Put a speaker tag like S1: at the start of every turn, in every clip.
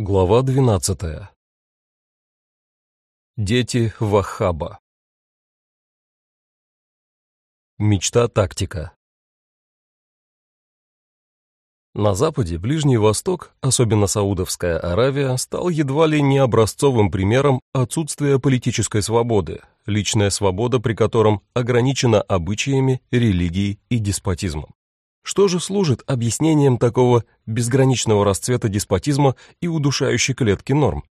S1: Глава 12. Дети Вахаба. Мечта-тактика. На Западе Ближний Восток, особенно Саудовская Аравия, стал едва ли не образцовым примером отсутствия политической свободы, личная свобода при котором ограничена обычаями, религией и деспотизмом. Что же служит объяснением такого безграничного расцвета деспотизма и удушающей клетки норм?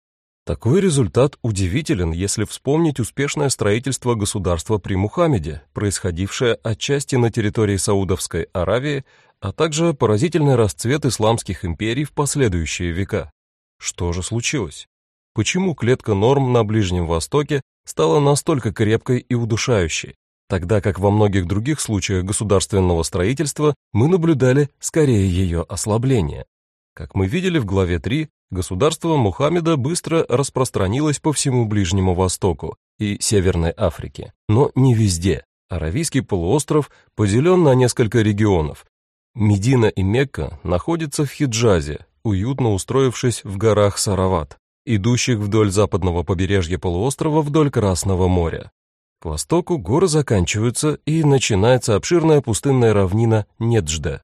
S1: Такой результат удивителен, если вспомнить успешное строительство государства при Мухаммеде, происходившее отчасти на территории Саудовской Аравии, а также поразительный расцвет исламских империй в последующие века. Что же случилось? Почему клетка норм на Ближнем Востоке стала настолько крепкой и удушающей, тогда как во многих других случаях государственного строительства мы наблюдали скорее ее ослабление. Как мы видели в главе 3, государство Мухаммеда быстро распространилось по всему Ближнему Востоку и Северной Африке, но не везде. Аравийский полуостров поделен на несколько регионов. Медина и Мекка находятся в Хиджазе, уютно устроившись в горах Сарават, идущих вдоль западного побережья полуострова вдоль Красного моря. К востоку горы заканчиваются, и начинается обширная пустынная равнина Неджде.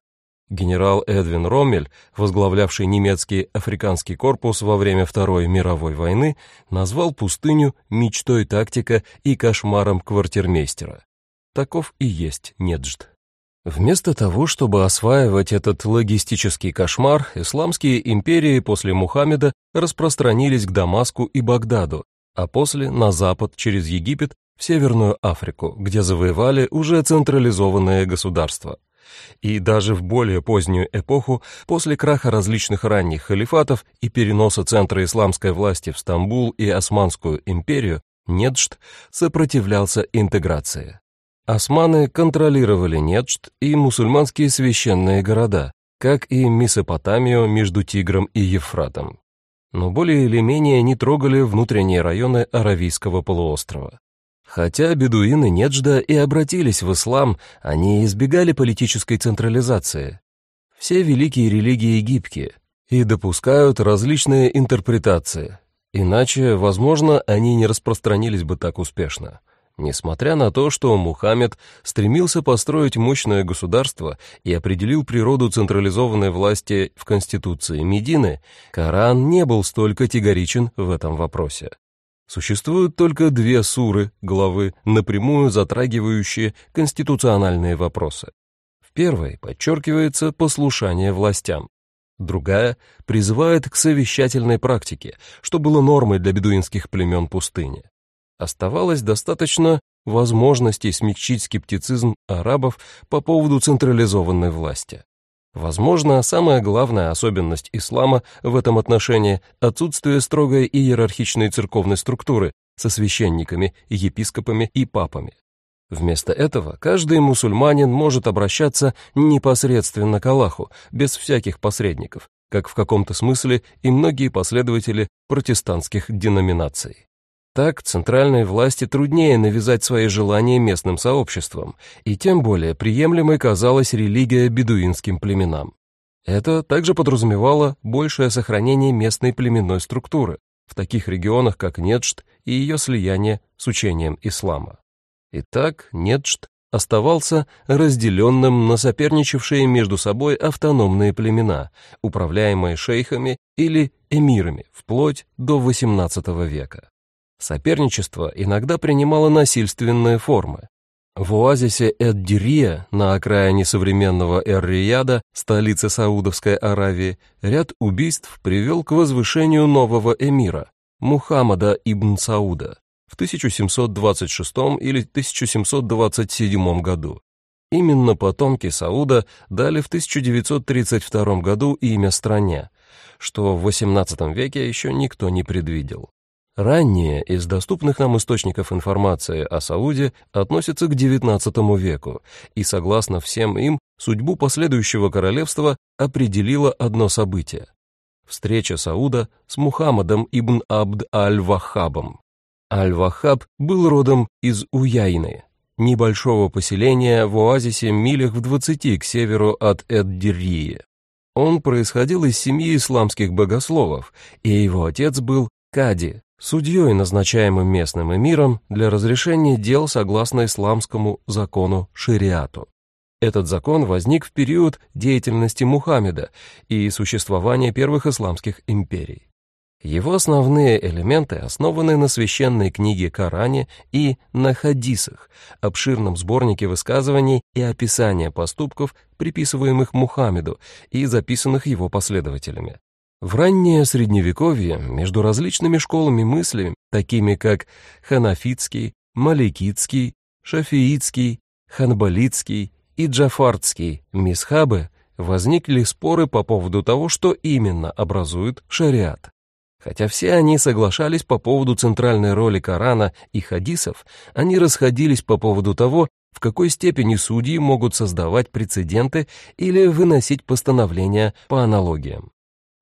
S1: Генерал Эдвин Роммель, возглавлявший немецкий африканский корпус во время Второй мировой войны, назвал пустыню мечтой тактика и кошмаром квартирмейстера. Таков и есть Неджд. Вместо того, чтобы осваивать этот логистический кошмар, исламские империи после Мухаммеда распространились к Дамаску и Багдаду, а после на запад через Египет в Северную Африку, где завоевали уже централизованное государство. И даже в более позднюю эпоху, после краха различных ранних халифатов и переноса центра исламской власти в Стамбул и Османскую империю, Неджд сопротивлялся интеграции. Османы контролировали Неджд и мусульманские священные города, как и Месопотамию между Тигром и Евфратом. Но более или менее не трогали внутренние районы Аравийского полуострова. Хотя бедуины Неджда и обратились в ислам, они избегали политической централизации. Все великие религии гибкие и допускают различные интерпретации, иначе, возможно, они не распространились бы так успешно. Несмотря на то, что Мухаммед стремился построить мощное государство и определил природу централизованной власти в Конституции Медины, Коран не был столь категоричен в этом вопросе. Существуют только две суры, главы, напрямую затрагивающие конституциональные вопросы. В первой подчеркивается послушание властям. Другая призывает к совещательной практике, что было нормой для бедуинских племен пустыни. Оставалось достаточно возможностей смягчить скептицизм арабов по поводу централизованной власти. Возможно, самая главная особенность ислама в этом отношении – отсутствие строгой иерархичной церковной структуры со священниками, епископами и папами. Вместо этого каждый мусульманин может обращаться непосредственно к Аллаху, без всяких посредников, как в каком-то смысле и многие последователи протестантских деноминаций. Так центральной власти труднее навязать свои желания местным сообществам, и тем более приемлемой казалась религия бедуинским племенам. Это также подразумевало большее сохранение местной племенной структуры в таких регионах, как Неджд и ее слияние с учением ислама. Итак, Неджд оставался разделенным на соперничавшие между собой автономные племена, управляемые шейхами или эмирами, вплоть до XVIII века. Соперничество иногда принимало насильственные формы. В оазисе Эд-Дирия, на окраине современного Эр-Рияда, столицы Саудовской Аравии, ряд убийств привел к возвышению нового эмира, Мухаммада ибн Сауда, в 1726 или 1727 году. Именно потомки Сауда дали в 1932 году имя стране, что в XVIII веке еще никто не предвидел. Ранние из доступных нам источников информации о Сауде относятся к XIX веку, и согласно всем им, судьбу последующего королевства определило одно событие – встреча Сауда с Мухаммадом ибн Абд аль-Ваххабом. Аль-Ваххаб был родом из Уяйны, небольшого поселения в оазисе милях в 20 к северу от Эд-Диррии. Он происходил из семьи исламских богословов, и его отец был Кади, судьей, назначаемым местным эмиром для разрешения дел согласно исламскому закону шариату. Этот закон возник в период деятельности Мухаммеда и существования первых исламских империй. Его основные элементы основаны на священной книге Коране и на хадисах, обширном сборнике высказываний и описания поступков, приписываемых Мухаммеду и записанных его последователями. В раннее Средневековье между различными школами мысли, такими как ханафитский, маликитский, шафиитский, ханбалитский и джафардский мисхабы, возникли споры по поводу того, что именно образует шариат. Хотя все они соглашались по поводу центральной роли Корана и хадисов, они расходились по поводу того, в какой степени судьи могут создавать прецеденты или выносить постановления по аналогиям.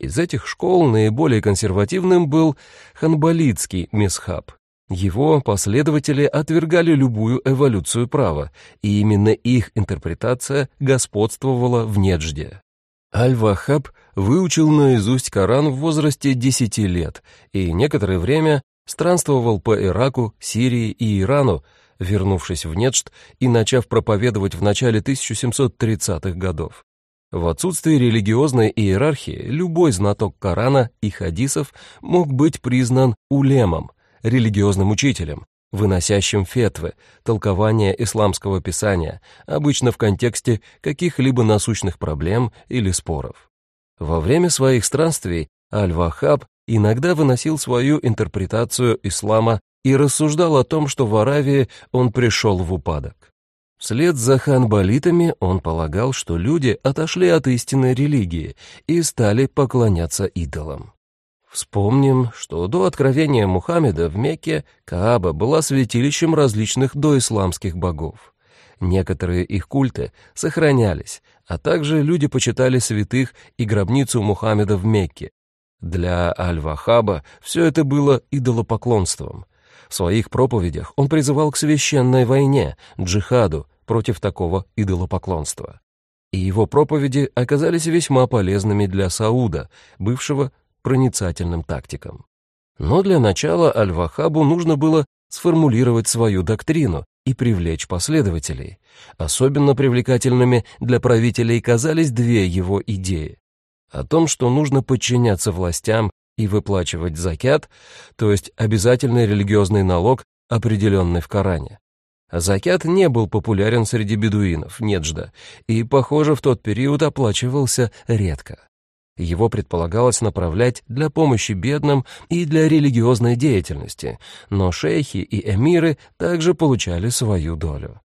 S1: Из этих школ наиболее консервативным был ханбалитский мисхаб. Его последователи отвергали любую эволюцию права, и именно их интерпретация господствовала в Неджде. Аль-Вахаб выучил наизусть Коран в возрасте 10 лет и некоторое время странствовал по Ираку, Сирии и Ирану, вернувшись в Неджд и начав проповедовать в начале 1730-х годов. В отсутствие религиозной иерархии любой знаток Корана и хадисов мог быть признан улемом, религиозным учителем, выносящим фетвы, толкование исламского писания, обычно в контексте каких-либо насущных проблем или споров. Во время своих странствий Аль-Вахаб иногда выносил свою интерпретацию ислама и рассуждал о том, что в Аравии он пришел в упадок. Вслед за ханбалитами он полагал, что люди отошли от истинной религии и стали поклоняться идолам. Вспомним, что до откровения Мухаммеда в Мекке Кааба была святилищем различных доисламских богов. Некоторые их культы сохранялись, а также люди почитали святых и гробницу Мухаммеда в Мекке. Для Аль-Вахаба все это было идолопоклонством. В своих проповедях он призывал к священной войне, джихаду, против такого идолопоклонства. И его проповеди оказались весьма полезными для Сауда, бывшего проницательным тактикам. Но для начала Аль-Вахабу нужно было сформулировать свою доктрину и привлечь последователей. Особенно привлекательными для правителей казались две его идеи. О том, что нужно подчиняться властям и выплачивать закят, то есть обязательный религиозный налог, определенный в Коране. Закят не был популярен среди бедуинов, Неджда, и, похоже, в тот период оплачивался редко. Его предполагалось направлять для помощи бедным и для религиозной деятельности, но шейхи и эмиры также получали свою долю.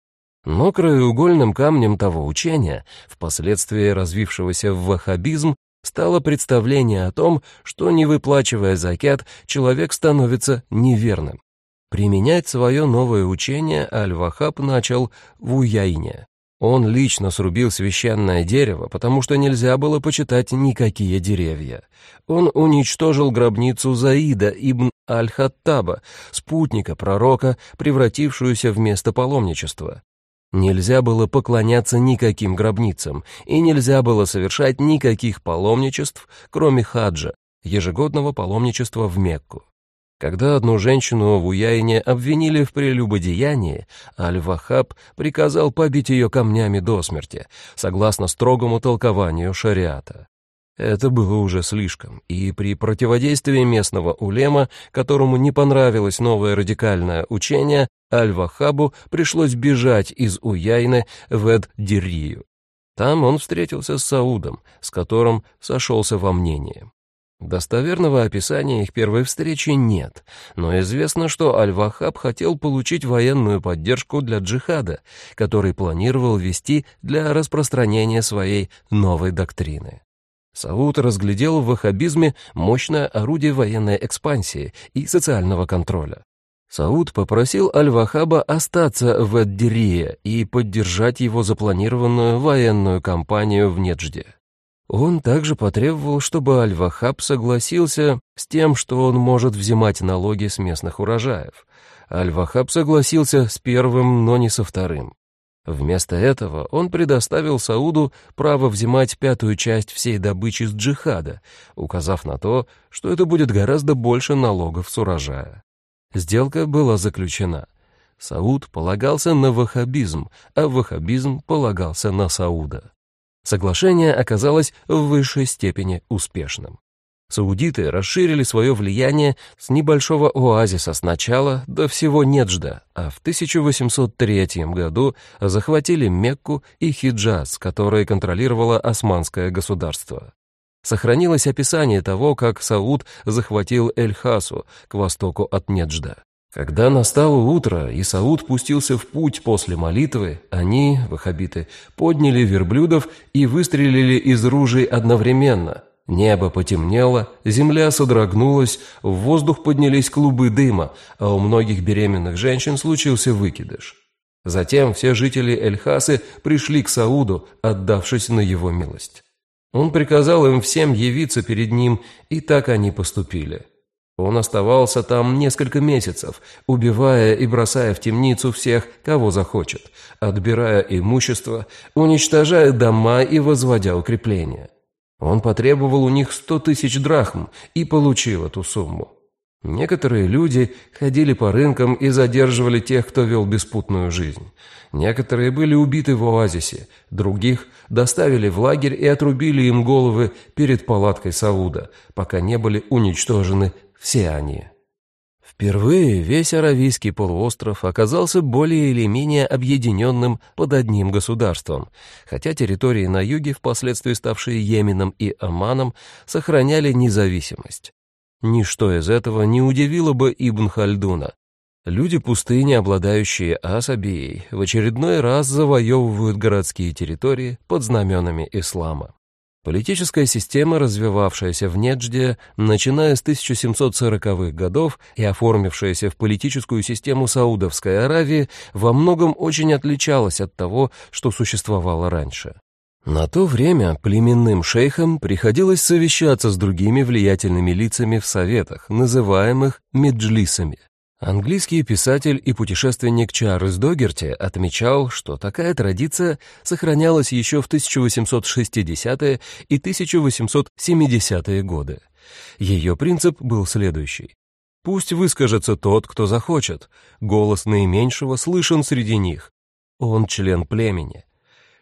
S1: Но краеугольным камнем того учения, впоследствии развившегося в ваххабизм, стало представление о том, что не выплачивая закят, человек становится неверным. Применять свое новое учение Аль-Вахаб начал в Уяйне, он лично срубил священное дерево, потому что нельзя было почитать никакие деревья. Он уничтожил гробницу Заида ибн Аль-Хаттаба, спутника пророка, превратившуюся в место паломничества. Нельзя было поклоняться никаким гробницам, и нельзя было совершать никаких паломничеств, кроме хаджа, ежегодного паломничества в Мекку. Когда одну женщину в Уяине обвинили в прелюбодеянии, Аль-Вахаб приказал побить ее камнями до смерти, согласно строгому толкованию шариата. Это было уже слишком, и при противодействии местного улема, которому не понравилось новое радикальное учение, Аль-Вахабу пришлось бежать из Уяйны в Эд-Дирию. Там он встретился с Саудом, с которым сошелся во мнении. Достоверного описания их первой встречи нет, но известно, что Аль-Вахаб хотел получить военную поддержку для джихада, который планировал вести для распространения своей новой доктрины. Сауд разглядел в ваххабизме мощное орудие военной экспансии и социального контроля. Сауд попросил Аль-Вахаба остаться в Эддирие и поддержать его запланированную военную кампанию в Неджде. Он также потребовал, чтобы Аль-Вахаб согласился с тем, что он может взимать налоги с местных урожаев. Аль-Вахаб согласился с первым, но не со вторым. Вместо этого он предоставил Сауду право взимать пятую часть всей добычи с джихада, указав на то, что это будет гораздо больше налогов с урожая. Сделка была заключена. Сауд полагался на ваххабизм, а ваххабизм полагался на Сауда. Соглашение оказалось в высшей степени успешным. Саудиты расширили свое влияние с небольшого оазиса сначала до всего Неджда, а в 1803 году захватили Мекку и Хиджаз, которые контролировало Османское государство. Сохранилось описание того, как Сауд захватил Эль-Хасу к востоку от Неджда. Когда настало утро, и Сауд пустился в путь после молитвы, они, ваххабиты, подняли верблюдов и выстрелили из ружей одновременно – Небо потемнело, земля содрогнулась, в воздух поднялись клубы дыма, а у многих беременных женщин случился выкидыш. Затем все жители Эльхасы пришли к Сауду, отдавшись на его милость. Он приказал им всем явиться перед ним, и так они поступили. Он оставался там несколько месяцев, убивая и бросая в темницу всех, кого захочет, отбирая имущество, уничтожая дома и возводя укрепления. Он потребовал у них сто тысяч драхм и получил эту сумму. Некоторые люди ходили по рынкам и задерживали тех, кто вел беспутную жизнь. Некоторые были убиты в оазисе, других доставили в лагерь и отрубили им головы перед палаткой Сауда, пока не были уничтожены все они. Впервые весь Аравийский полуостров оказался более или менее объединенным под одним государством, хотя территории на юге, впоследствии ставшие Йеменом и Оманом, сохраняли независимость. Ничто из этого не удивило бы Ибн Хальдуна. Люди пустыни, обладающие асабией, в очередной раз завоевывают городские территории под знаменами ислама. Политическая система, развивавшаяся в Неджде, начиная с 1740-х годов и оформившаяся в политическую систему Саудовской Аравии, во многом очень отличалась от того, что существовало раньше. На то время племенным шейхам приходилось совещаться с другими влиятельными лицами в советах, называемых меджлисами. Английский писатель и путешественник Чарльз Догерти отмечал, что такая традиция сохранялась еще в 1860-е и 1870-е годы. Ее принцип был следующий. Пусть выскажется тот, кто захочет. Голос наименьшего слышен среди них. Он член племени.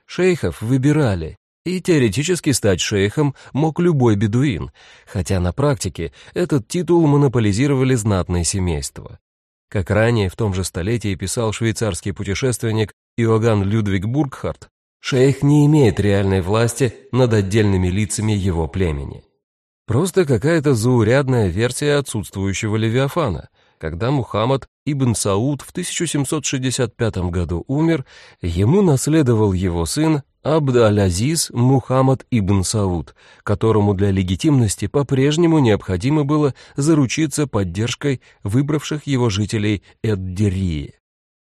S1: Шейхов выбирали, и теоретически стать шейхом мог любой бедуин, хотя на практике этот титул монополизировали знатные семейства. Как ранее в том же столетии писал швейцарский путешественник Иоганн Людвиг Бургхарт, шейх не имеет реальной власти над отдельными лицами его племени. Просто какая-то заурядная версия отсутствующего Левиафана. Когда Мухаммад ибн Сауд в 1765 году умер, ему наследовал его сын Абд-аль-Азиз Мухаммад ибн Сауд, которому для легитимности по-прежнему необходимо было заручиться поддержкой выбравших его жителей Эддерии.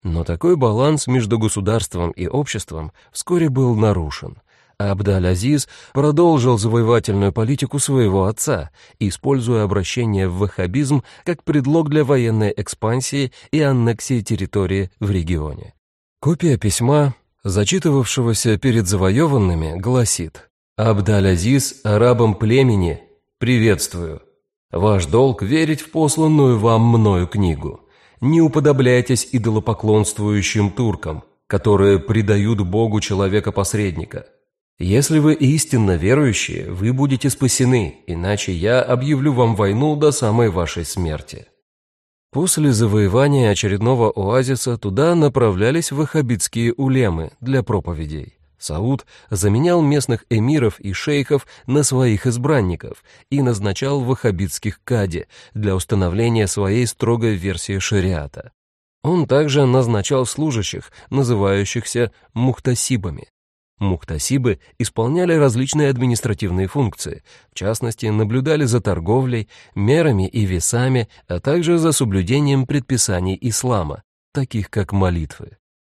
S1: Но такой баланс между государством и обществом вскоре был нарушен. Абд-аль-Азиз продолжил завоевательную политику своего отца, используя обращение в ваххабизм как предлог для военной экспансии и аннексии территории в регионе. Копия письма зачитывавшегося перед завоеванными, гласит «Абдаль-Азиз, арабам племени, приветствую. Ваш долг верить в посланную вам мною книгу. Не уподобляйтесь идолопоклонствующим туркам, которые предают Богу человека-посредника. Если вы истинно верующие, вы будете спасены, иначе я объявлю вам войну до самой вашей смерти». После завоевания очередного оазиса туда направлялись ваххабитские улемы для проповедей. Сауд заменял местных эмиров и шейхов на своих избранников и назначал ваххабитских кади для установления своей строгой версии шариата. Он также назначал служащих, называющихся мухтасибами. Мухтасибы исполняли различные административные функции, в частности, наблюдали за торговлей, мерами и весами, а также за соблюдением предписаний ислама, таких как молитвы.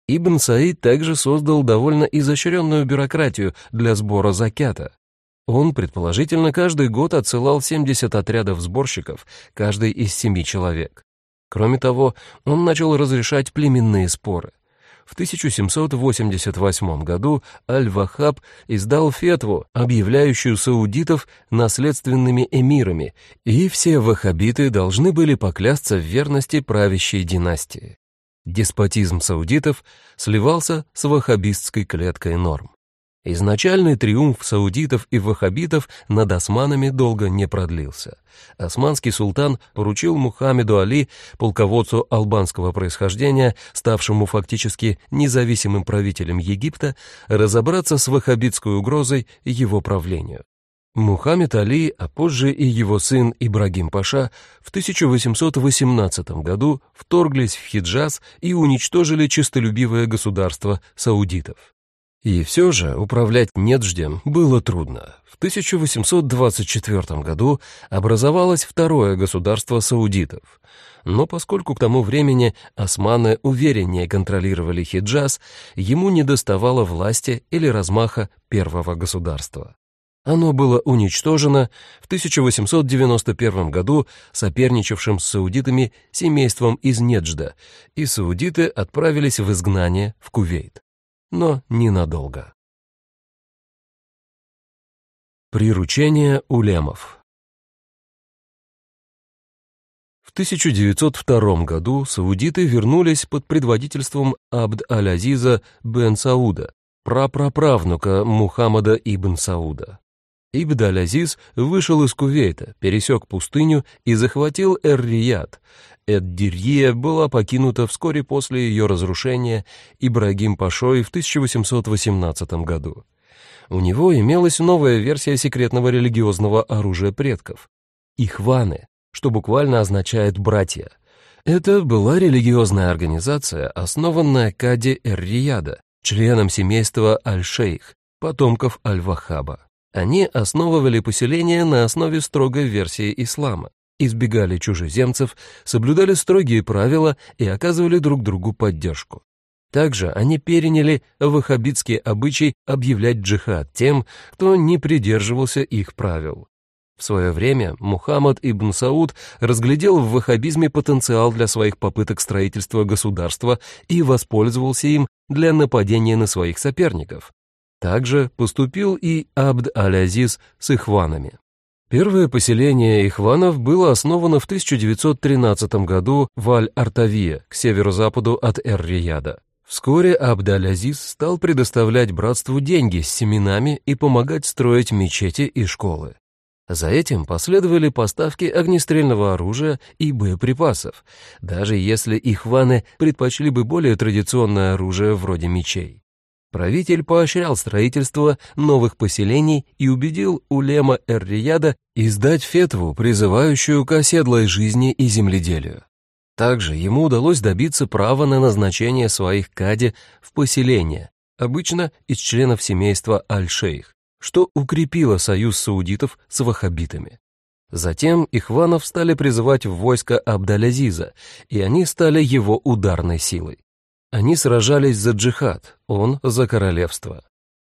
S1: Ибн Саид также создал довольно изощренную бюрократию для сбора закята. Он, предположительно, каждый год отсылал 70 отрядов сборщиков, каждый из семи человек. Кроме того, он начал разрешать племенные споры – в 1788 году Аль-Вахаб издал фетву, объявляющую саудитов наследственными эмирами, и все ваххабиты должны были поклясться в верности правящей династии. Деспотизм саудитов сливался с ваххабистской клеткой норм. Изначальный триумф саудитов и ваххабитов над османами долго не продлился. Османский султан поручил Мухаммеду Али, полководцу албанского происхождения, ставшему фактически независимым правителем Египта, разобраться с ваххабитской угрозой его правлению. Мухаммед Али, а позже и его сын Ибрагим Паша в 1818 году вторглись в Хиджаз и уничтожили честолюбивое государство саудитов. И все же управлять Недждем было трудно. В 1824 году образовалось второе государство саудитов. Но поскольку к тому времени османы увереннее контролировали Хиджаз, ему не доставало власти или размаха первого государства. Оно было уничтожено в 1891 году соперничавшим с саудитами семейством из Неджда, и саудиты отправились в изгнание в Кувейт но ненадолго. Приручение улемов В 1902 году саудиты вернулись под предводительством Абд-аль-Азиза бен Сауда, прапраправнука Мухаммада ибн Сауда. Ибн аль-Азиз вышел из Кувейта, пересек пустыню и захватил Эр-Рияд. Эд-Дирье была покинута вскоре после ее разрушения Ибрагим Пашой в 1818 году. У него имелась новая версия секретного религиозного оружия предков — Ихваны, что буквально означает «братья». Это была религиозная организация, основанная Кади Эр-Рияда, членом семейства Аль-Шейх, потомков Аль-Вахаба. Они основывали поселения на основе строгой версии ислама, избегали чужеземцев, соблюдали строгие правила и оказывали друг другу поддержку. Также они переняли ваххабитский обычай объявлять джихад тем, кто не придерживался их правил. В свое время Мухаммад ибн Сауд разглядел в ваххабизме потенциал для своих попыток строительства государства и воспользовался им для нападения на своих соперников. Также поступил и Абд-аль-Азиз с ихванами. Первое поселение ихванов было основано в 1913 году в Аль-Артавия, к северо-западу от Эр-Рияда. Вскоре Абд-аль-Азиз стал предоставлять братству деньги с семенами и помогать строить мечети и школы. За этим последовали поставки огнестрельного оружия и боеприпасов, даже если ихваны предпочли бы более традиционное оружие вроде мечей. Правитель поощрял строительство новых поселений и убедил улема Эр-Рияда издать фетву, призывающую к оседлой жизни и земледелию. Также ему удалось добиться права на назначение своих кади в поселение, обычно из членов семейства Аль-Шейх, что укрепило союз саудитов с ваххабитами. Затем ихванов стали призывать в войско Абдалязиза, и они стали его ударной силой. Они сражались за джихад, он за королевство.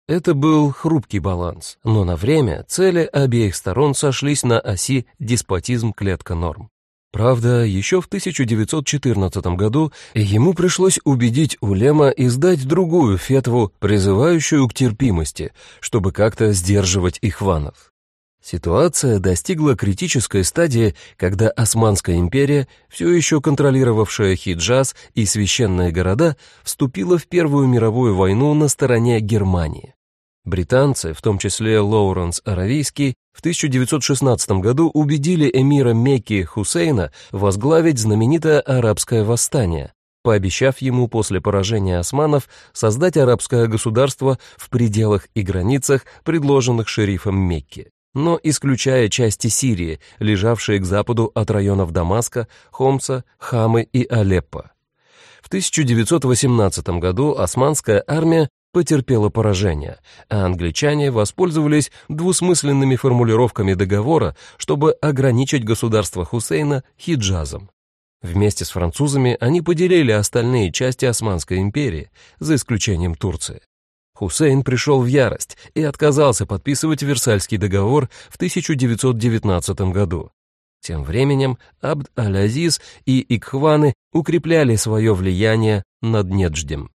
S1: Это был хрупкий баланс, но на время цели обеих сторон сошлись на оси деспотизм-клетка-норм. Правда, еще в 1914 году ему пришлось убедить Улема издать другую фетву, призывающую к терпимости, чтобы как-то сдерживать ихванов. Ситуация достигла критической стадии, когда Османская империя, все еще контролировавшая Хиджаз и священные города, вступила в Первую мировую войну на стороне Германии. Британцы, в том числе Лоуренс Аравийский, в 1916 году убедили эмира Мекки Хусейна возглавить знаменитое арабское восстание, пообещав ему после поражения османов создать арабское государство в пределах и границах, предложенных шерифом Мекки но исключая части Сирии, лежавшие к западу от районов Дамаска, Хомса, Хамы и Алеппо. В 1918 году османская армия потерпела поражение, а англичане воспользовались двусмысленными формулировками договора, чтобы ограничить государство Хусейна Хиджазом. Вместе с французами они поделили остальные части Османской империи, за исключением Турции. Хусейн пришел в ярость и отказался подписывать Версальский договор в 1919 году. Тем временем Абд-аль-Азиз и Икхваны укрепляли свое влияние над Недждем.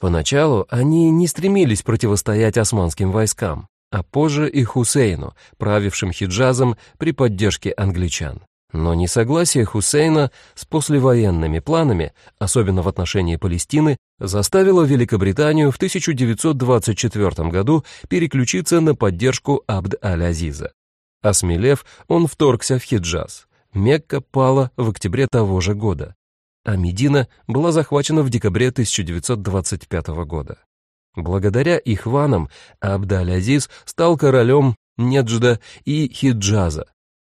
S1: Поначалу они не стремились противостоять османским войскам, а позже и Хусейну, правившим Хиджазом при поддержке англичан. Но несогласие Хусейна с послевоенными планами, особенно в отношении Палестины, заставило Великобританию в 1924 году переключиться на поддержку Абд-аль-Азиза. Осмелев, он вторгся в Хиджаз. Мекка пала в октябре того же года, а Медина была захвачена в декабре 1925 года. Благодаря ихванам Абд-аль-Азиз стал королем Неджда и Хиджаза,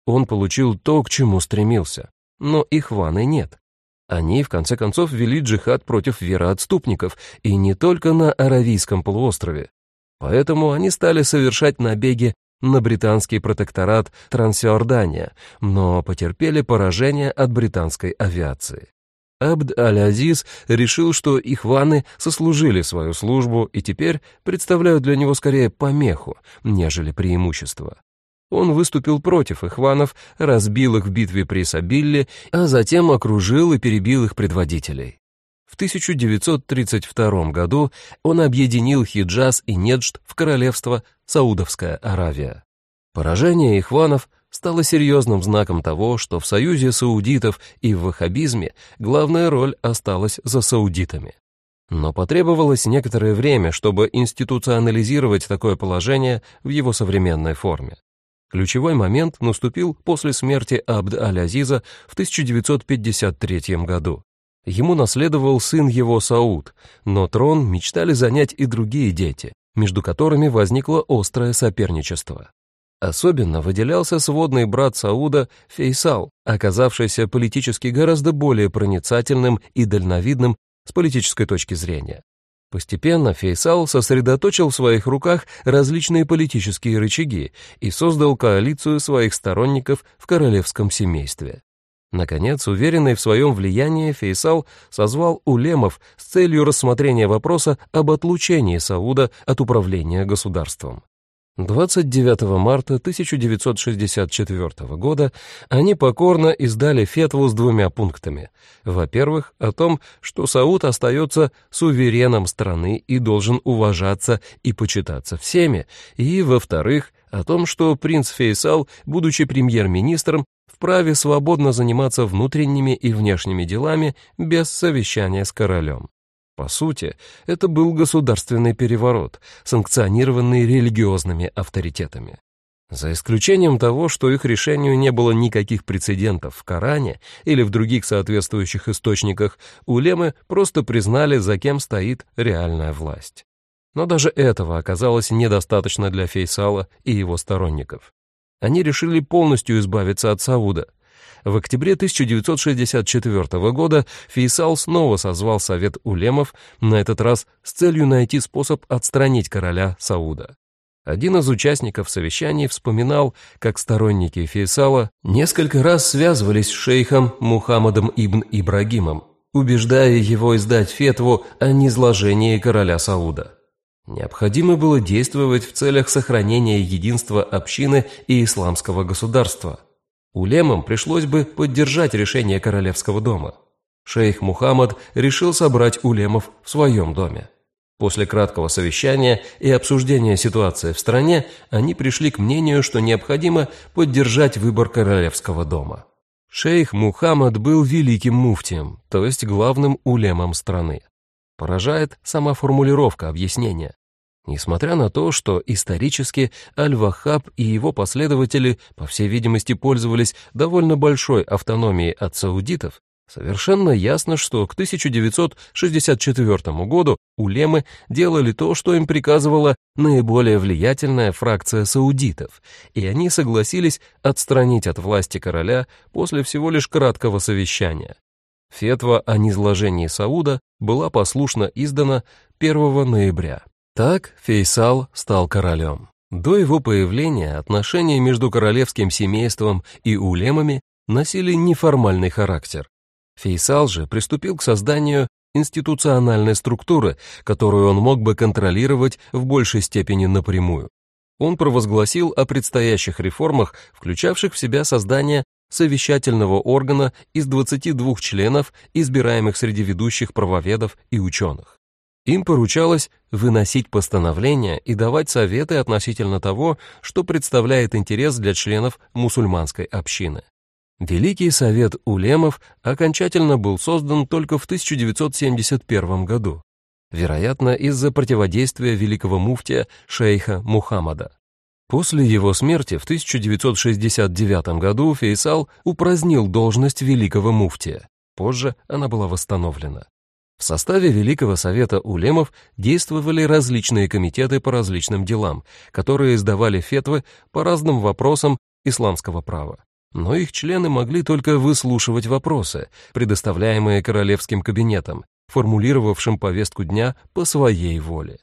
S1: он получил то, к чему стремился. Но их ваны нет. Они, в конце концов, вели джихад против вероотступников, и не только на Аравийском полуострове. Поэтому они стали совершать набеги на британский протекторат Трансиордания, но потерпели поражение от британской авиации. Абд-аль-Азиз решил, что их ваны сослужили свою службу и теперь представляют для него скорее помеху, нежели преимущество. Он выступил против ихванов, разбил их в битве при Сабилле, а затем окружил и перебил их предводителей. В 1932 году он объединил Хиджаз и Неджд в королевство Саудовская Аравия. Поражение ихванов стало серьезным знаком того, что в союзе саудитов и в ваххабизме главная роль осталась за саудитами. Но потребовалось некоторое время, чтобы институционализировать такое положение в его современной форме. Ключевой момент наступил после смерти Абд-аль-Азиза в 1953 году. Ему наследовал сын его Сауд, но трон мечтали занять и другие дети, между которыми возникло острое соперничество. Особенно выделялся сводный брат Сауда Фейсал, оказавшийся политически гораздо более проницательным и дальновидным с политической точки зрения. Постепенно Фейсал сосредоточил в своих руках различные политические рычаги и создал коалицию своих сторонников в королевском семействе. Наконец, уверенный в своем влиянии, Фейсал созвал улемов с целью рассмотрения вопроса об отлучении Сауда от управления государством. 29 марта 1964 года они покорно издали фетву с двумя пунктами. Во-первых, о том, что Сауд остается сувереном страны и должен уважаться и почитаться всеми, и, во-вторых, о том, что принц Фейсал, будучи премьер-министром, вправе свободно заниматься внутренними и внешними делами без совещания с королем. По сути, это был государственный переворот, санкционированный религиозными авторитетами. За исключением того, что их решению не было никаких прецедентов в Коране или в других соответствующих источниках, улемы просто признали, за кем стоит реальная власть. Но даже этого оказалось недостаточно для Фейсала и его сторонников. Они решили полностью избавиться от Сауда, в октябре 1964 года Фейсал снова созвал Совет улемов, на этот раз с целью найти способ отстранить короля Сауда. Один из участников совещаний вспоминал, как сторонники Фейсала несколько раз связывались с шейхом Мухаммадом ибн Ибрагимом, убеждая его издать фетву о низложении короля Сауда. Необходимо было действовать в целях сохранения единства общины и исламского государства – Улемам пришлось бы поддержать решение королевского дома. Шейх Мухаммад решил собрать улемов в своем доме. После краткого совещания и обсуждения ситуации в стране, они пришли к мнению, что необходимо поддержать выбор королевского дома. Шейх Мухаммад был великим муфтием, то есть главным улемом страны. Поражает сама формулировка объяснения. Несмотря на то, что исторически Аль-Ваххаб и его последователи, по всей видимости, пользовались довольно большой автономией от саудитов, совершенно ясно, что к 1964 году улемы делали то, что им приказывала наиболее влиятельная фракция саудитов, и они согласились отстранить от власти короля после всего лишь краткого совещания. Фетва о низложении Сауда была послушно издана 1 ноября. Так Фейсал стал королем. До его появления отношения между королевским семейством и улемами носили неформальный характер. Фейсал же приступил к созданию институциональной структуры, которую он мог бы контролировать в большей степени напрямую. Он провозгласил о предстоящих реформах, включавших в себя создание совещательного органа из 22 членов, избираемых среди ведущих правоведов и ученых. Им поручалось выносить постановления и давать советы относительно того, что представляет интерес для членов мусульманской общины. Великий совет улемов окончательно был создан только в 1971 году, вероятно, из-за противодействия великого муфтия шейха Мухаммада. После его смерти в 1969 году Фейсал упразднил должность великого муфтия. Позже она была восстановлена. В составе Великого Совета Улемов действовали различные комитеты по различным делам, которые издавали фетвы по разным вопросам исламского права. Но их члены могли только выслушивать вопросы, предоставляемые королевским кабинетом, формулировавшим повестку дня по своей воле.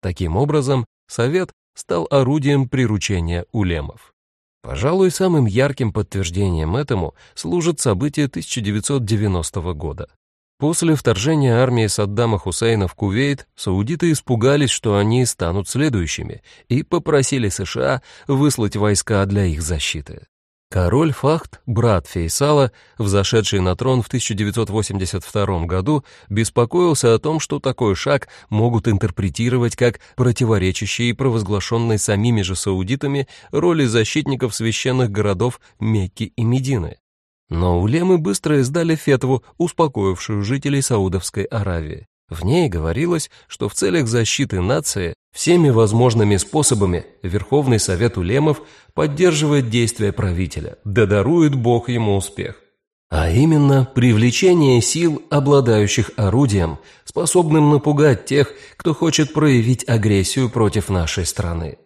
S1: Таким образом, Совет стал орудием приручения улемов. Пожалуй, самым ярким подтверждением этому служит событие 1990 года. После вторжения армии Саддама Хусейна в Кувейт саудиты испугались, что они станут следующими, и попросили США выслать войска для их защиты. Король Фахт, брат Фейсала, взошедший на трон в 1982 году, беспокоился о том, что такой шаг могут интерпретировать как противоречащий провозглашенной самими же саудитами роли защитников священных городов Мекки и Медины. Но улемы быстро издали фетву, успокоившую жителей Саудовской Аравии. В ней говорилось, что в целях защиты нации всеми возможными способами Верховный Совет улемов поддерживает действия правителя, да дарует Бог ему успех. А именно, привлечение сил, обладающих орудием, способным напугать тех, кто хочет проявить агрессию против нашей страны.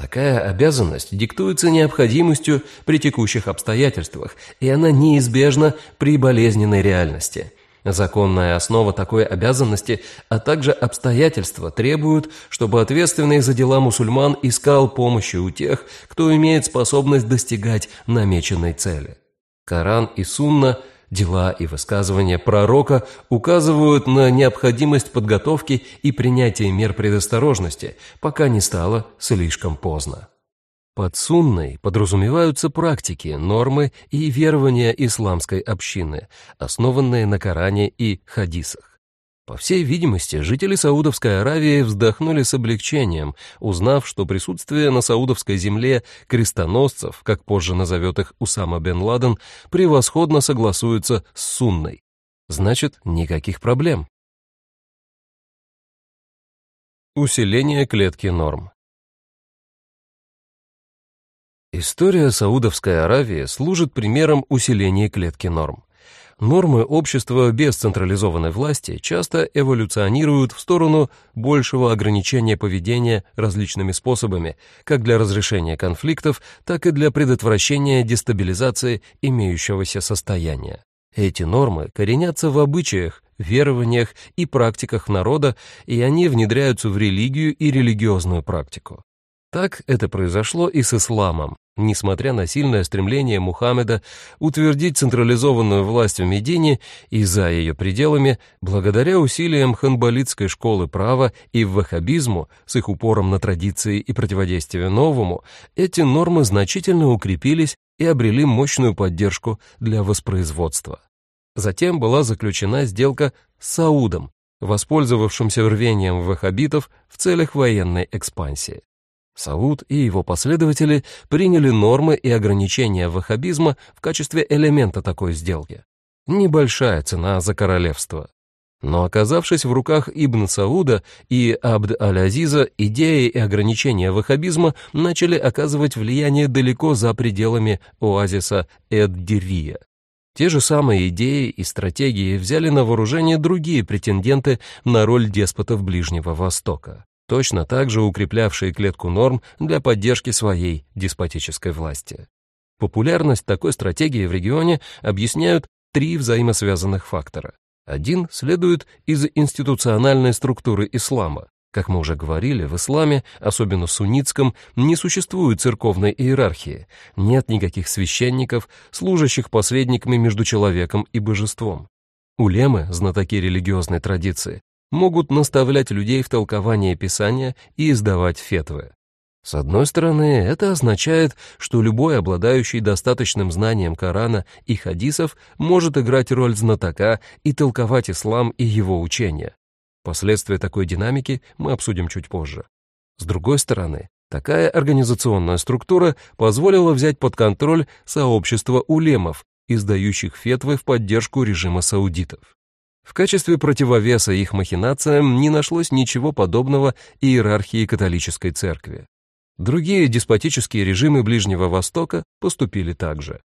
S1: Такая обязанность диктуется необходимостью при текущих обстоятельствах, и она неизбежна при болезненной реальности. Законная основа такой обязанности, а также обстоятельства требуют, чтобы ответственный за дела мусульман искал помощи у тех, кто имеет способность достигать намеченной цели. Коран и Сунна – Дела и высказывания пророка указывают на необходимость подготовки и принятия мер предосторожности, пока не стало слишком поздно. Под сунной подразумеваются практики, нормы и верования исламской общины, основанные на Коране и хадисах. По всей видимости, жители Саудовской Аравии вздохнули с облегчением, узнав, что присутствие на саудовской земле крестоносцев, как позже назовет их Усама бен Ладен, превосходно согласуется с сунной. Значит, никаких проблем. Усиление клетки норм История Саудовской Аравии служит примером усиления клетки норм. Нормы общества без централизованной власти часто эволюционируют в сторону большего ограничения поведения различными способами, как для разрешения конфликтов, так и для предотвращения дестабилизации имеющегося состояния. Эти нормы коренятся в обычаях, верованиях и практиках народа, и они внедряются в религию и религиозную практику. Так это произошло и с исламом, несмотря на сильное стремление Мухаммеда утвердить централизованную власть в Медине и за ее пределами, благодаря усилиям ханбалитской школы права и ваххабизму с их упором на традиции и противодействие новому, эти нормы значительно укрепились и обрели мощную поддержку для воспроизводства. Затем была заключена сделка с Саудом, воспользовавшимся рвением ваххабитов в целях военной экспансии. Сауд и его последователи приняли нормы и ограничения ваххабизма в качестве элемента такой сделки. Небольшая цена за королевство. Но оказавшись в руках Ибн Сауда и Абд-аль-Азиза, идеи и ограничения ваххабизма начали оказывать влияние далеко за пределами оазиса Эд-Дирия. Те же самые идеи и стратегии взяли на вооружение другие претенденты на роль деспотов Ближнего Востока точно так же укреплявшие клетку норм для поддержки своей деспотической власти. Популярность такой стратегии в регионе объясняют три взаимосвязанных фактора. Один следует из институциональной структуры ислама. Как мы уже говорили, в исламе, особенно суннитском, не существует церковной иерархии, нет никаких священников, служащих посредниками между человеком и божеством. Улемы, знатоки религиозной традиции, могут наставлять людей в толковании Писания и издавать фетвы. С одной стороны, это означает, что любой обладающий достаточным знанием Корана и хадисов может играть роль знатока и толковать ислам и его учения. Последствия такой динамики мы обсудим чуть позже. С другой стороны, такая организационная структура позволила взять под контроль сообщество улемов, издающих фетвы в поддержку режима саудитов. В качестве противовеса их махинациям не нашлось ничего подобного иерархии католической церкви. Другие деспотические режимы Ближнего Востока поступили так же.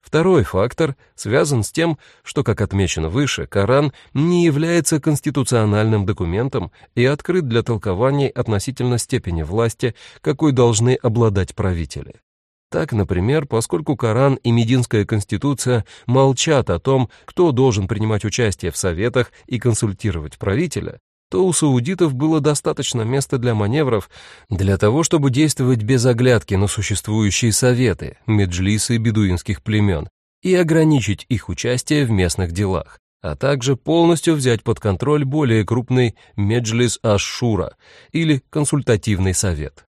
S1: Второй фактор связан с тем, что, как отмечено выше, Коран не является конституциональным документом и открыт для толкований относительно степени власти, какой должны обладать правители. Так, например, поскольку Коран и Мединская конституция молчат о том, кто должен принимать участие в советах и консультировать правителя, то у саудитов было достаточно места для маневров для того, чтобы действовать без оглядки на существующие советы, меджлисы бедуинских племен и ограничить их участие в местных делах, а также полностью взять под контроль более крупный меджлис Ашшура или консультативный совет.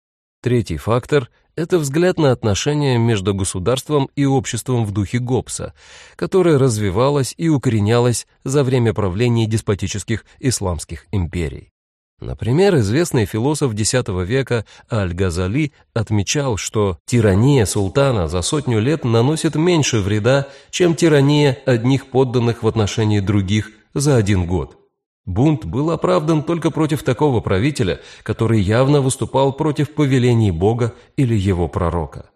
S1: Третий фактор это взгляд на отношения между государством и обществом в духе Гоббса, которое развивалось и укоренялось за время правления деспотических исламских империй. Например, известный философ X века Аль-Газали отмечал, что тирания султана за сотню лет наносит меньше вреда, чем тирания одних подданных в отношении других за один год. Бунт был оправдан только против такого правителя, который явно выступал против повелений Бога или его пророка.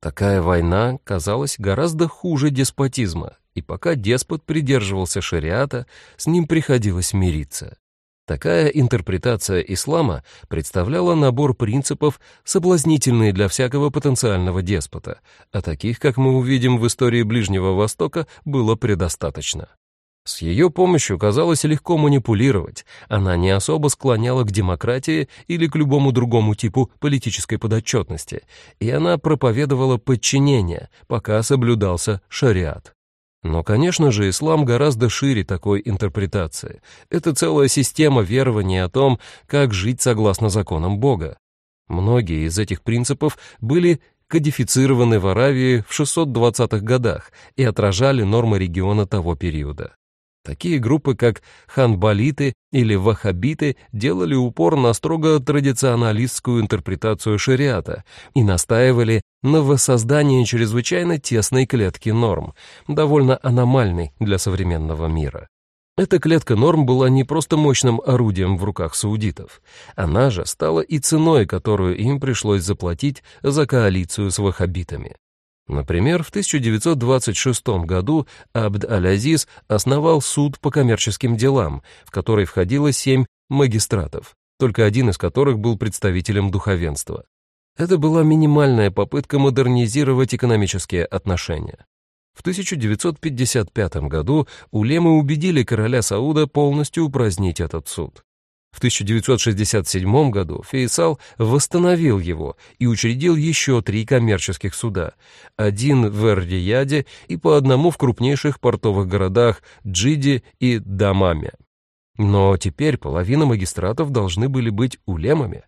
S1: Такая война казалась гораздо хуже деспотизма, и пока деспот придерживался шариата, с ним приходилось мириться. Такая интерпретация ислама представляла набор принципов, соблазнительные для всякого потенциального деспота, а таких, как мы увидим в истории Ближнего Востока, было предостаточно. С ее помощью казалось легко манипулировать, она не особо склоняла к демократии или к любому другому типу политической подотчетности, и она проповедовала подчинение, пока соблюдался шариат. Но, конечно же, ислам гораздо шире такой интерпретации. Это целая система верований о том, как жить согласно законам Бога. Многие из этих принципов были кодифицированы в Аравии в 620-х годах и отражали нормы региона того периода. Такие группы, как ханбалиты или ваххабиты, делали упор на строго традиционалистскую интерпретацию шариата и настаивали на воссоздании чрезвычайно тесной клетки норм, довольно аномальной для современного мира. Эта клетка норм была не просто мощным орудием в руках саудитов, она же стала и ценой, которую им пришлось заплатить за коалицию с ваххабитами. Например, в 1926 году Абд-аль-Азиз основал суд по коммерческим делам, в который входило семь магистратов, только один из которых был представителем духовенства. Это была минимальная попытка модернизировать экономические отношения. В 1955 году улемы убедили короля Сауда полностью упразднить этот суд. В 1967 году Фейсал восстановил его и учредил еще три коммерческих суда, один в эр и по одному в крупнейших портовых городах Джиди и Дамаме. Но теперь половина магистратов должны были быть улемами.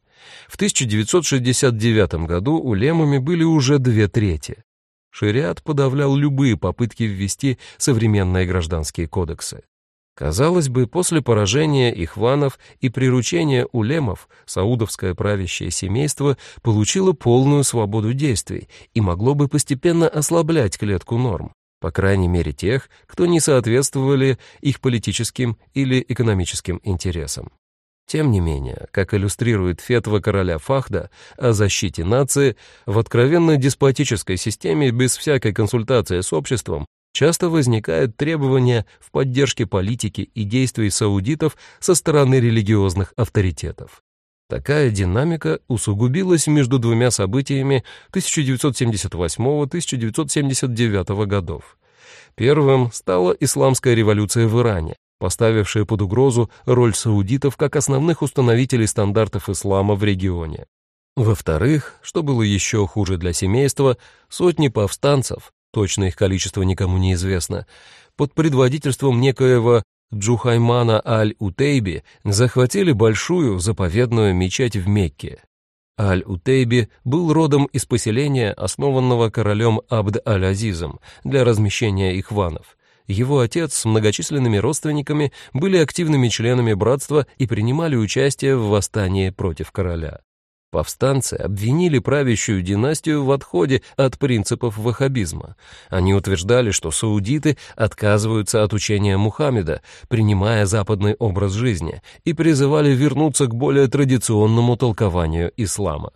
S1: В 1969 году улемами были уже две трети. Шариат подавлял любые попытки ввести современные гражданские кодексы. Казалось бы, после поражения ихванов и приручения улемов саудовское правящее семейство получило полную свободу действий и могло бы постепенно ослаблять клетку норм, по крайней мере тех, кто не соответствовали их политическим или экономическим интересам. Тем не менее, как иллюстрирует фетва короля Фахда о защите нации, в откровенно деспотической системе без всякой консультации с обществом часто возникает требование в поддержке политики и действий саудитов со стороны религиозных авторитетов. Такая динамика усугубилась между двумя событиями 1978-1979 годов. Первым стала исламская революция в Иране, поставившая под угрозу роль саудитов как основных установителей стандартов ислама в регионе. Во-вторых, что было еще хуже для семейства, сотни повстанцев, точно их количество никому не известно, под предводительством некоего Джухаймана Аль-Утейби захватили большую заповедную мечеть в Мекке. Аль-Утейби был родом из поселения, основанного королем Абд-Аль-Азизом для размещения ихванов. Его отец с многочисленными родственниками были активными членами братства и принимали участие в восстании против короля. Повстанцы обвинили правящую династию в отходе от принципов ваххабизма. Они утверждали, что саудиты отказываются от учения Мухаммеда, принимая западный образ жизни, и призывали вернуться к более традиционному толкованию ислама.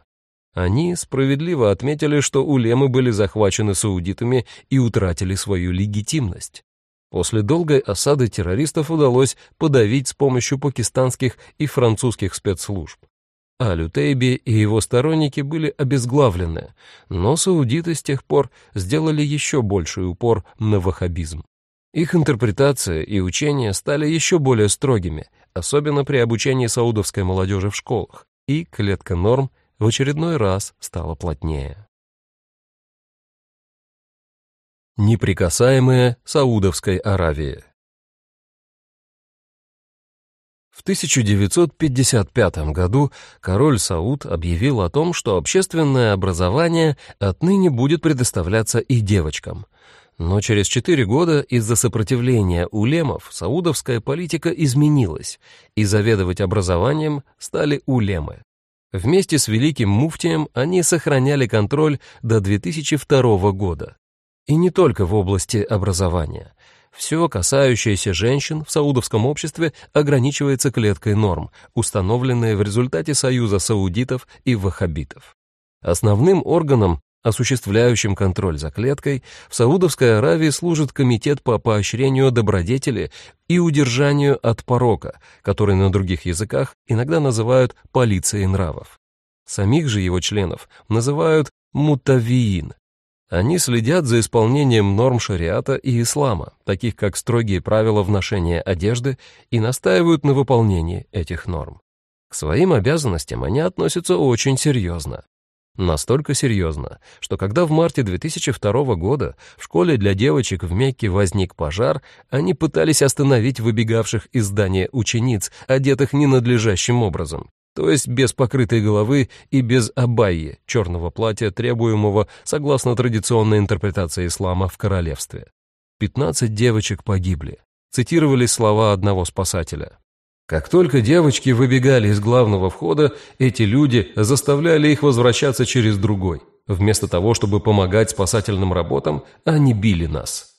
S1: Они справедливо отметили, что улемы были захвачены саудитами и утратили свою легитимность. После долгой осады террористов удалось подавить с помощью пакистанских и французских спецслужб. Аль-Утейби и его сторонники были обезглавлены, но саудиты с тех пор сделали еще больший упор на ваххабизм. Их интерпретация и учения стали еще более строгими, особенно при обучении саудовской молодежи в школах, и клетка норм в очередной раз стала плотнее. Неприкасаемые Саудовской Аравии В 1955 году король Сауд объявил о том, что общественное образование отныне будет предоставляться и девочкам. Но через четыре года из-за сопротивления улемов саудовская политика изменилась, и заведовать образованием стали улемы. Вместе с великим муфтием они сохраняли контроль до 2002 года. И не только в области образования. Все, касающееся женщин в саудовском обществе, ограничивается клеткой норм, установленной в результате союза саудитов и ваххабитов. Основным органом, осуществляющим контроль за клеткой, в Саудовской Аравии служит Комитет по поощрению добродетели и удержанию от порока, который на других языках иногда называют полицией нравов. Самих же его членов называют мутавиин, они следят за исполнением норм шариата и ислама, таких как строгие правила в ношении одежды, и настаивают на выполнении этих норм. К своим обязанностям они относятся очень серьезно. Настолько серьезно, что когда в марте 2002 года в школе для девочек в Мекке возник пожар, они пытались остановить выбегавших из здания учениц, одетых ненадлежащим образом, то есть без покрытой головы и без абайи, черного платья, требуемого согласно традиционной интерпретации ислама в королевстве. 15 девочек погибли. Цитировали слова одного спасателя. Как только девочки выбегали из главного входа, эти люди заставляли их возвращаться через другой. Вместо того, чтобы помогать спасательным работам, они били нас.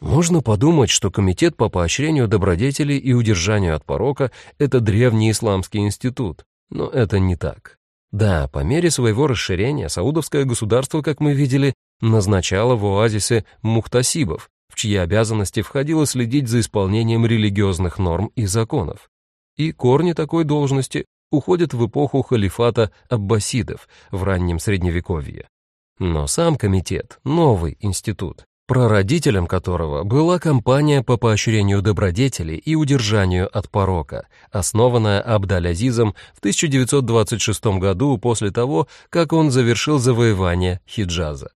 S1: Можно подумать, что Комитет по поощрению добродетелей и удержанию от порока – это древний исламский институт, но это не так. Да, по мере своего расширения саудовское государство, как мы видели, назначало в оазисе мухтасибов, в чьи обязанности входило следить за исполнением религиозных норм и законов. И корни такой должности уходят в эпоху халифата аббасидов в раннем Средневековье. Но сам комитет – новый институт, прародителем которого была кампания по поощрению добродетели и удержанию от порока, основанная Абдаль-Азизом в 1926 году после того, как он завершил завоевание Хиджаза.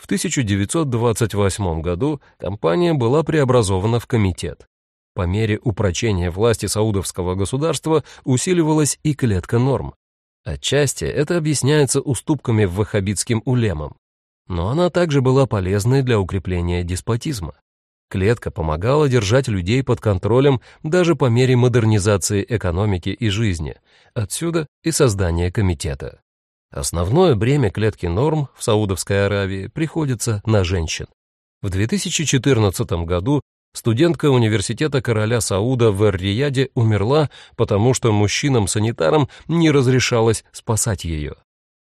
S1: В 1928 году компания была преобразована в комитет. По мере упрочения власти саудовского государства усиливалась и клетка норм. Отчасти это объясняется уступками ваххабитским улемам но она также была полезной для укрепления деспотизма. Клетка помогала держать людей под контролем даже по мере модернизации экономики и жизни, отсюда и создание комитета. Основное бремя клетки норм в Саудовской Аравии приходится на женщин. В 2014 году студентка университета короля Сауда в Эр-Рияде умерла, потому что мужчинам-санитарам не разрешалось спасать ее.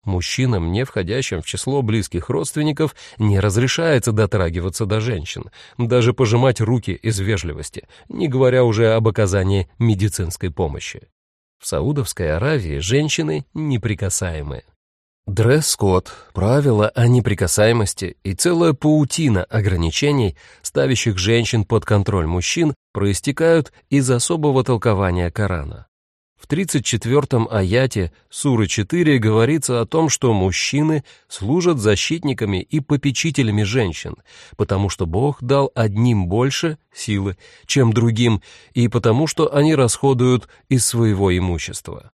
S1: Мужчинам, не входящим в число близких родственников, не разрешается дотрагиваться до женщин, даже пожимать руки из вежливости, не говоря уже об оказании медицинской помощи. В Саудовской Аравии женщины неприкасаемые. Дресс-код, правила о неприкасаемости и целая паутина ограничений, ставящих женщин под контроль мужчин, проистекают из особого толкования Корана. В 34-м аяте Суры 4 говорится о том, что мужчины служат защитниками и попечителями женщин, потому что Бог дал одним больше силы, чем другим, и потому что они расходуют из своего имущества.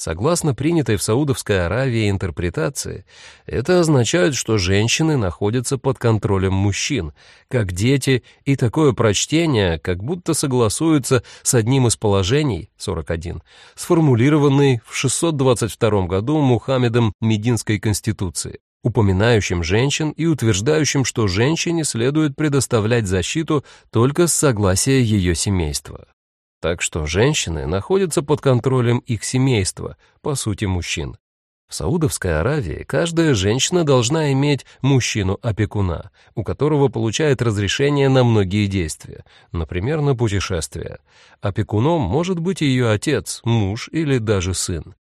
S1: Согласно принятой в Саудовской Аравии интерпретации, это означает, что женщины находятся под контролем мужчин, как дети, и такое прочтение как будто согласуется с одним из положений, 41, сформулированной в 622 году Мухаммедом Мединской конституции, упоминающим женщин и утверждающим, что женщине следует предоставлять защиту только с согласия ее семейства. Так что женщины находятся под контролем их семейства, по сути мужчин. В Саудовской Аравии каждая женщина должна иметь мужчину-опекуна, у которого получает разрешение на многие действия, например, на путешествия. Опекуном может быть ее отец, муж или даже сын.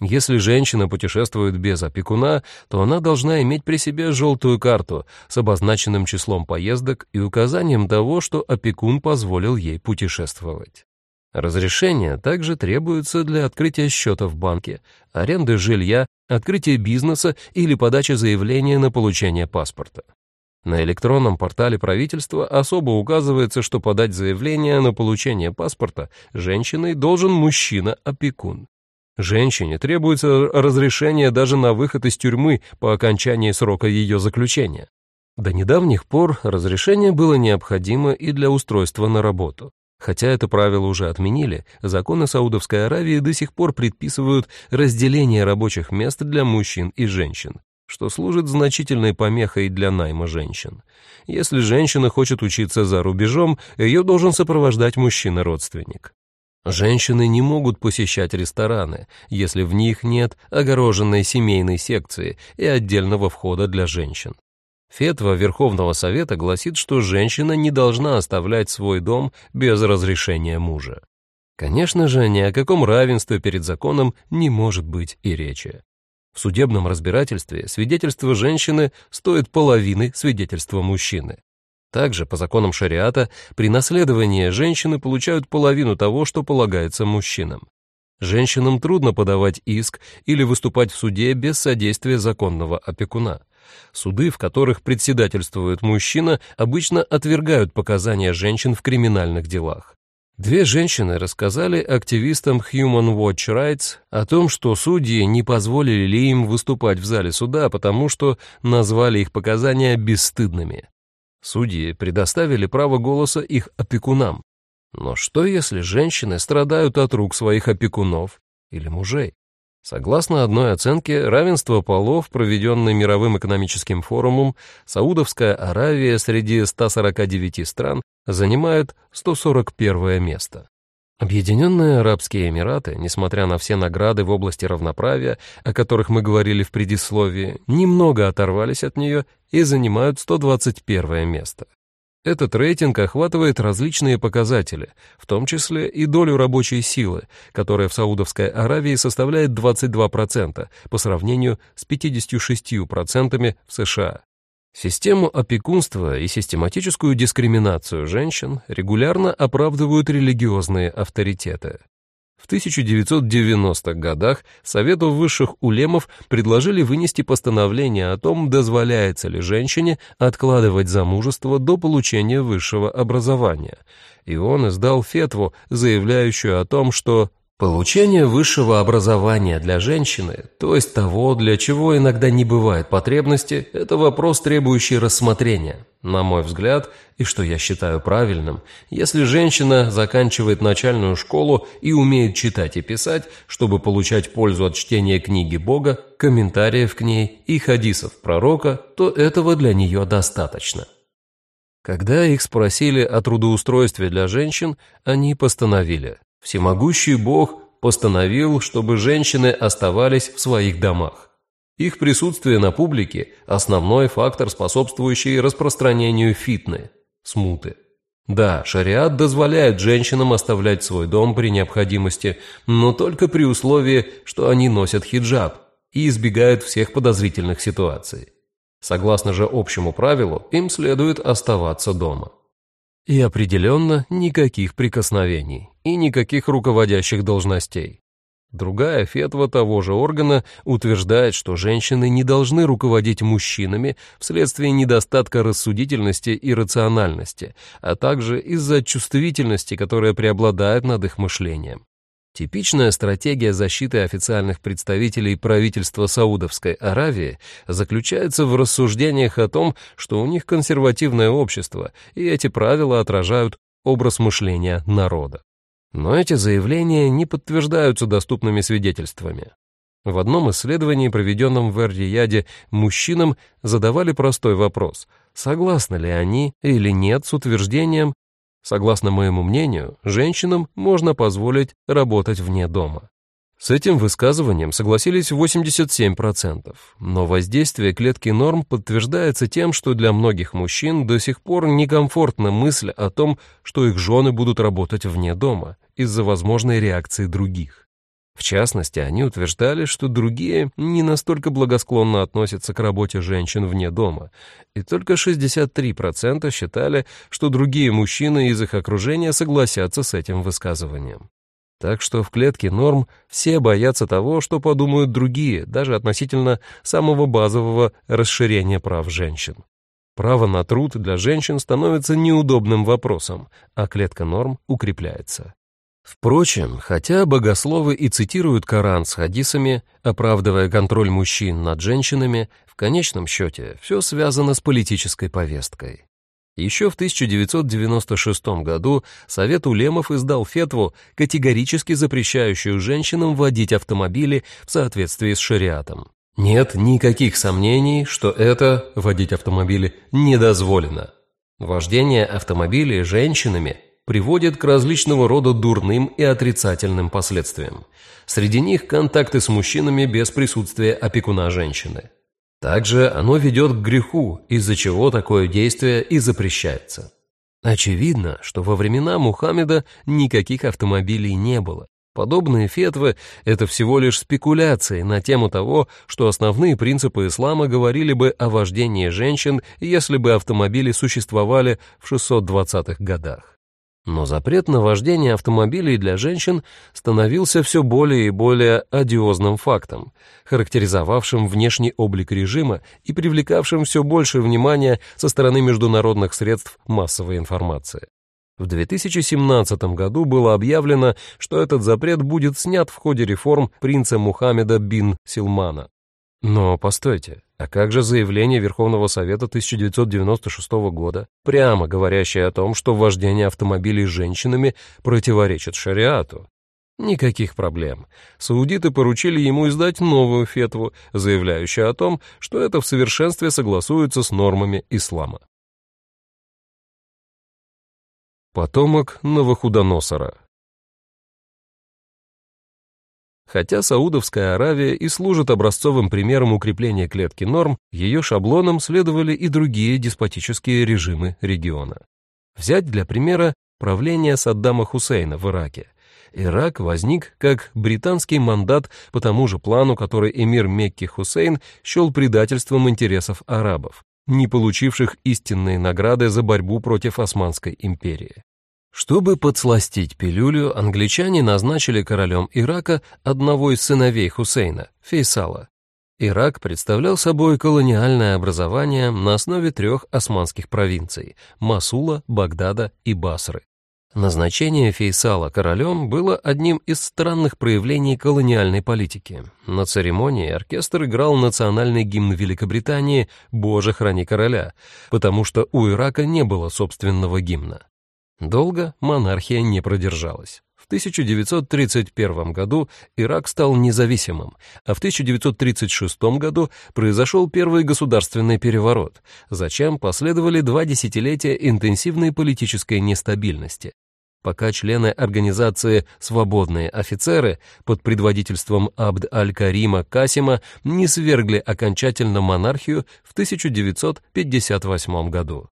S1: Если женщина путешествует без опекуна, то она должна иметь при себе желтую карту с обозначенным числом поездок и указанием того, что опекун позволил ей путешествовать. Разрешение также требуется для открытия счета в банке, аренды жилья, открытия бизнеса или подачи заявления на получение паспорта. На электронном портале правительства особо указывается, что подать заявление на получение паспорта женщиной должен мужчина-опекун. Женщине требуется разрешение даже на выход из тюрьмы по окончании срока ее заключения. До недавних пор разрешение было необходимо и для устройства на работу. Хотя это правило уже отменили, законы Саудовской Аравии до сих пор предписывают разделение рабочих мест для мужчин и женщин, что служит значительной помехой для найма женщин. Если женщина хочет учиться за рубежом, ее должен сопровождать мужчина-родственник. Женщины не могут посещать рестораны, если в них нет огороженной семейной секции и отдельного входа для женщин. Фетва Верховного Совета гласит, что женщина не должна оставлять свой дом без разрешения мужа. Конечно же, ни о каком равенстве перед законом не может быть и речи. В судебном разбирательстве свидетельство женщины стоит половины свидетельства мужчины. Также, по законам шариата, при наследовании женщины получают половину того, что полагается мужчинам. Женщинам трудно подавать иск или выступать в суде без содействия законного опекуна. Суды, в которых председательствует мужчина, обычно отвергают показания женщин в криминальных делах. Две женщины рассказали активистам Human Watch Rights о том, что судьи не позволили ли им выступать в зале суда, потому что назвали их показания бесстыдными. Судьи предоставили право голоса их опекунам. Но что, если женщины страдают от рук своих опекунов или мужей? Согласно одной оценке равенства полов, проведенной Мировым экономическим форумом, Саудовская Аравия среди 149 стран занимает 141 место. Объединенные Арабские Эмираты, несмотря на все награды в области равноправия, о которых мы говорили в предисловии, немного оторвались от нее и занимают 121 место. Этот рейтинг охватывает различные показатели, в том числе и долю рабочей силы, которая в Саудовской Аравии составляет 22% по сравнению с 56% в США. Систему опекунства и систематическую дискриминацию женщин регулярно оправдывают религиозные авторитеты. В 1990-х годах Совету высших улемов предложили вынести постановление о том, дозволяется ли женщине откладывать замужество до получения высшего образования, и он издал фетву, заявляющую о том, что Получение высшего образования для женщины, то есть того, для чего иногда не бывает потребности, это вопрос, требующий рассмотрения. На мой взгляд, и что я считаю правильным, если женщина заканчивает начальную школу и умеет читать и писать, чтобы получать пользу от чтения книги Бога, комментариев к ней и хадисов пророка, то этого для нее достаточно. Когда их спросили о трудоустройстве для женщин, они постановили – Всемогущий Бог постановил, чтобы женщины оставались в своих домах. Их присутствие на публике – основной фактор, способствующий распространению фитны, смуты. Да, шариат дозволяет женщинам оставлять свой дом при необходимости, но только при условии, что они носят хиджаб и избегают всех подозрительных ситуаций. Согласно же общему правилу, им следует оставаться дома. И определенно никаких прикосновений и никаких руководящих должностей. Другая фетва того же органа утверждает, что женщины не должны руководить мужчинами вследствие недостатка рассудительности и рациональности, а также из-за чувствительности, которая преобладает над их мышлением. Типичная стратегия защиты официальных представителей правительства Саудовской Аравии заключается в рассуждениях о том, что у них консервативное общество, и эти правила отражают образ мышления народа. Но эти заявления не подтверждаются доступными свидетельствами. В одном исследовании, проведенном в Эр-Рияде, мужчинам задавали простой вопрос, согласны ли они или нет с утверждением, Согласно моему мнению, женщинам можно позволить работать вне дома. С этим высказыванием согласились 87%, но воздействие клетки норм подтверждается тем, что для многих мужчин до сих пор некомфортна мысль о том, что их жены будут работать вне дома из-за возможной реакции других. В частности, они утверждали, что другие не настолько благосклонно относятся к работе женщин вне дома, и только 63% считали, что другие мужчины из их окружения согласятся с этим высказыванием. Так что в клетке норм все боятся того, что подумают другие, даже относительно самого базового расширения прав женщин. Право на труд для женщин становится неудобным вопросом, а клетка норм укрепляется. Впрочем, хотя богословы и цитируют Коран с хадисами, оправдывая контроль мужчин над женщинами, в конечном счете все связано с политической повесткой. Еще в 1996 году Совет Улемов издал фетву, категорически запрещающую женщинам водить автомобили в соответствии с шариатом. Нет никаких сомнений, что это, водить автомобили, недозволено. Вождение автомобилей женщинами – приводит к различного рода дурным и отрицательным последствиям. Среди них контакты с мужчинами без присутствия опекуна женщины. Также оно ведет к греху, из-за чего такое действие и запрещается. Очевидно, что во времена Мухаммеда никаких автомобилей не было. Подобные фетвы – это всего лишь спекуляции на тему того, что основные принципы ислама говорили бы о вождении женщин, если бы автомобили существовали в 620-х годах. Но запрет на вождение автомобилей для женщин становился все более и более одиозным фактом, характеризовавшим внешний облик режима и привлекавшим все больше внимания со стороны международных средств массовой информации. В 2017 году было объявлено, что этот запрет будет снят в ходе реформ принца Мухаммеда бин Силмана. Но постойте, а как же заявление Верховного Совета 1996 года, прямо говорящее о том, что вождение автомобилей женщинами противоречит шариату? Никаких проблем. Саудиты поручили ему издать новую фетву, заявляющую о том, что это в совершенстве согласуется с нормами ислама. Потомок Новохудоносора Хотя Саудовская Аравия и служит образцовым примером укрепления клетки норм, ее шаблонам следовали и другие деспотические режимы региона. Взять для примера правление Саддама Хусейна в Ираке. Ирак возник как британский мандат по тому же плану, который эмир Мекки Хусейн счел предательством интересов арабов, не получивших истинные награды за борьбу против Османской империи. Чтобы подсластить пилюлю, англичане назначили королем Ирака одного из сыновей Хусейна, Фейсала. Ирак представлял собой колониальное образование на основе трех османских провинций – Масула, Багдада и Басры. Назначение Фейсала королем было одним из странных проявлений колониальной политики. На церемонии оркестр играл национальный гимн Великобритании «Боже, храни короля», потому что у Ирака не было собственного гимна. Долго монархия не продержалась. В 1931 году Ирак стал независимым, а в 1936 году произошел первый государственный переворот, зачем последовали два десятилетия интенсивной политической нестабильности. Пока члены организации «Свободные офицеры» под предводительством Абд-аль-Карима Касима не свергли окончательно монархию в 1958 году.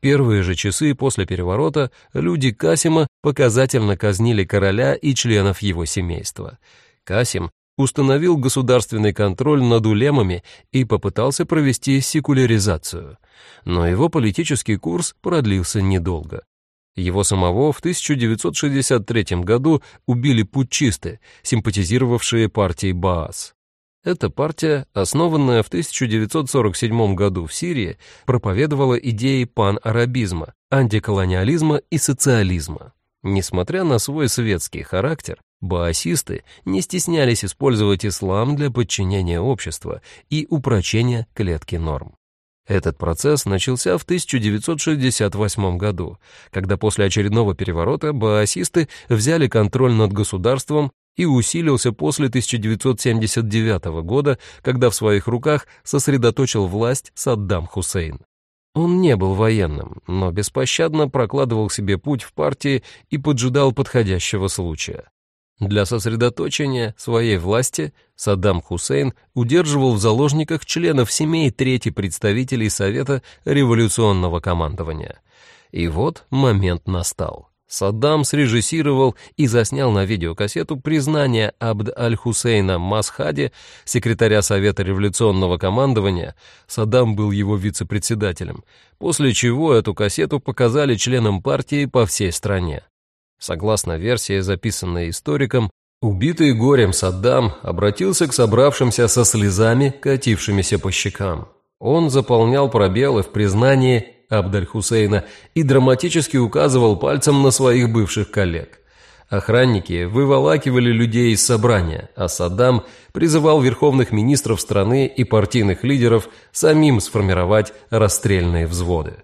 S1: Первые же часы после переворота люди Касима показательно казнили короля и членов его семейства. Касим установил государственный контроль над улемами и попытался провести секуляризацию. Но его политический курс продлился недолго. Его самого в 1963 году убили путчисты, симпатизировавшие партии Баас. Эта партия, основанная в 1947 году в Сирии, проповедовала идеи пан-арабизма, антиколониализма и социализма. Несмотря на свой светский характер, Баасисты не стеснялись использовать ислам для подчинения общества и упрочения клетки норм. Этот процесс начался в 1968 году, когда после очередного переворота баасисты взяли контроль над государством и усилился после 1979 года, когда в своих руках сосредоточил власть Саддам Хусейн. Он не был военным, но беспощадно прокладывал себе путь в партии и поджидал подходящего случая. Для сосредоточения своей власти Саддам Хусейн удерживал в заложниках членов семей трети представителей Совета революционного командования. И вот момент настал. Саддам срежиссировал и заснял на видеокассету признание Абд аль-Хусейна Масхади, секретаря Совета революционного командования, Саддам был его вице-председателем, после чего эту кассету показали членам партии по всей стране. Согласно версии, записанной историком, убитый горем Саддам обратился к собравшимся со слезами, катившимися по щекам. Он заполнял пробелы в признании Абдаль-Хусейна и драматически указывал пальцем на своих бывших коллег. Охранники выволакивали людей из собрания, а Саддам призывал верховных министров страны и партийных лидеров самим сформировать расстрельные взводы.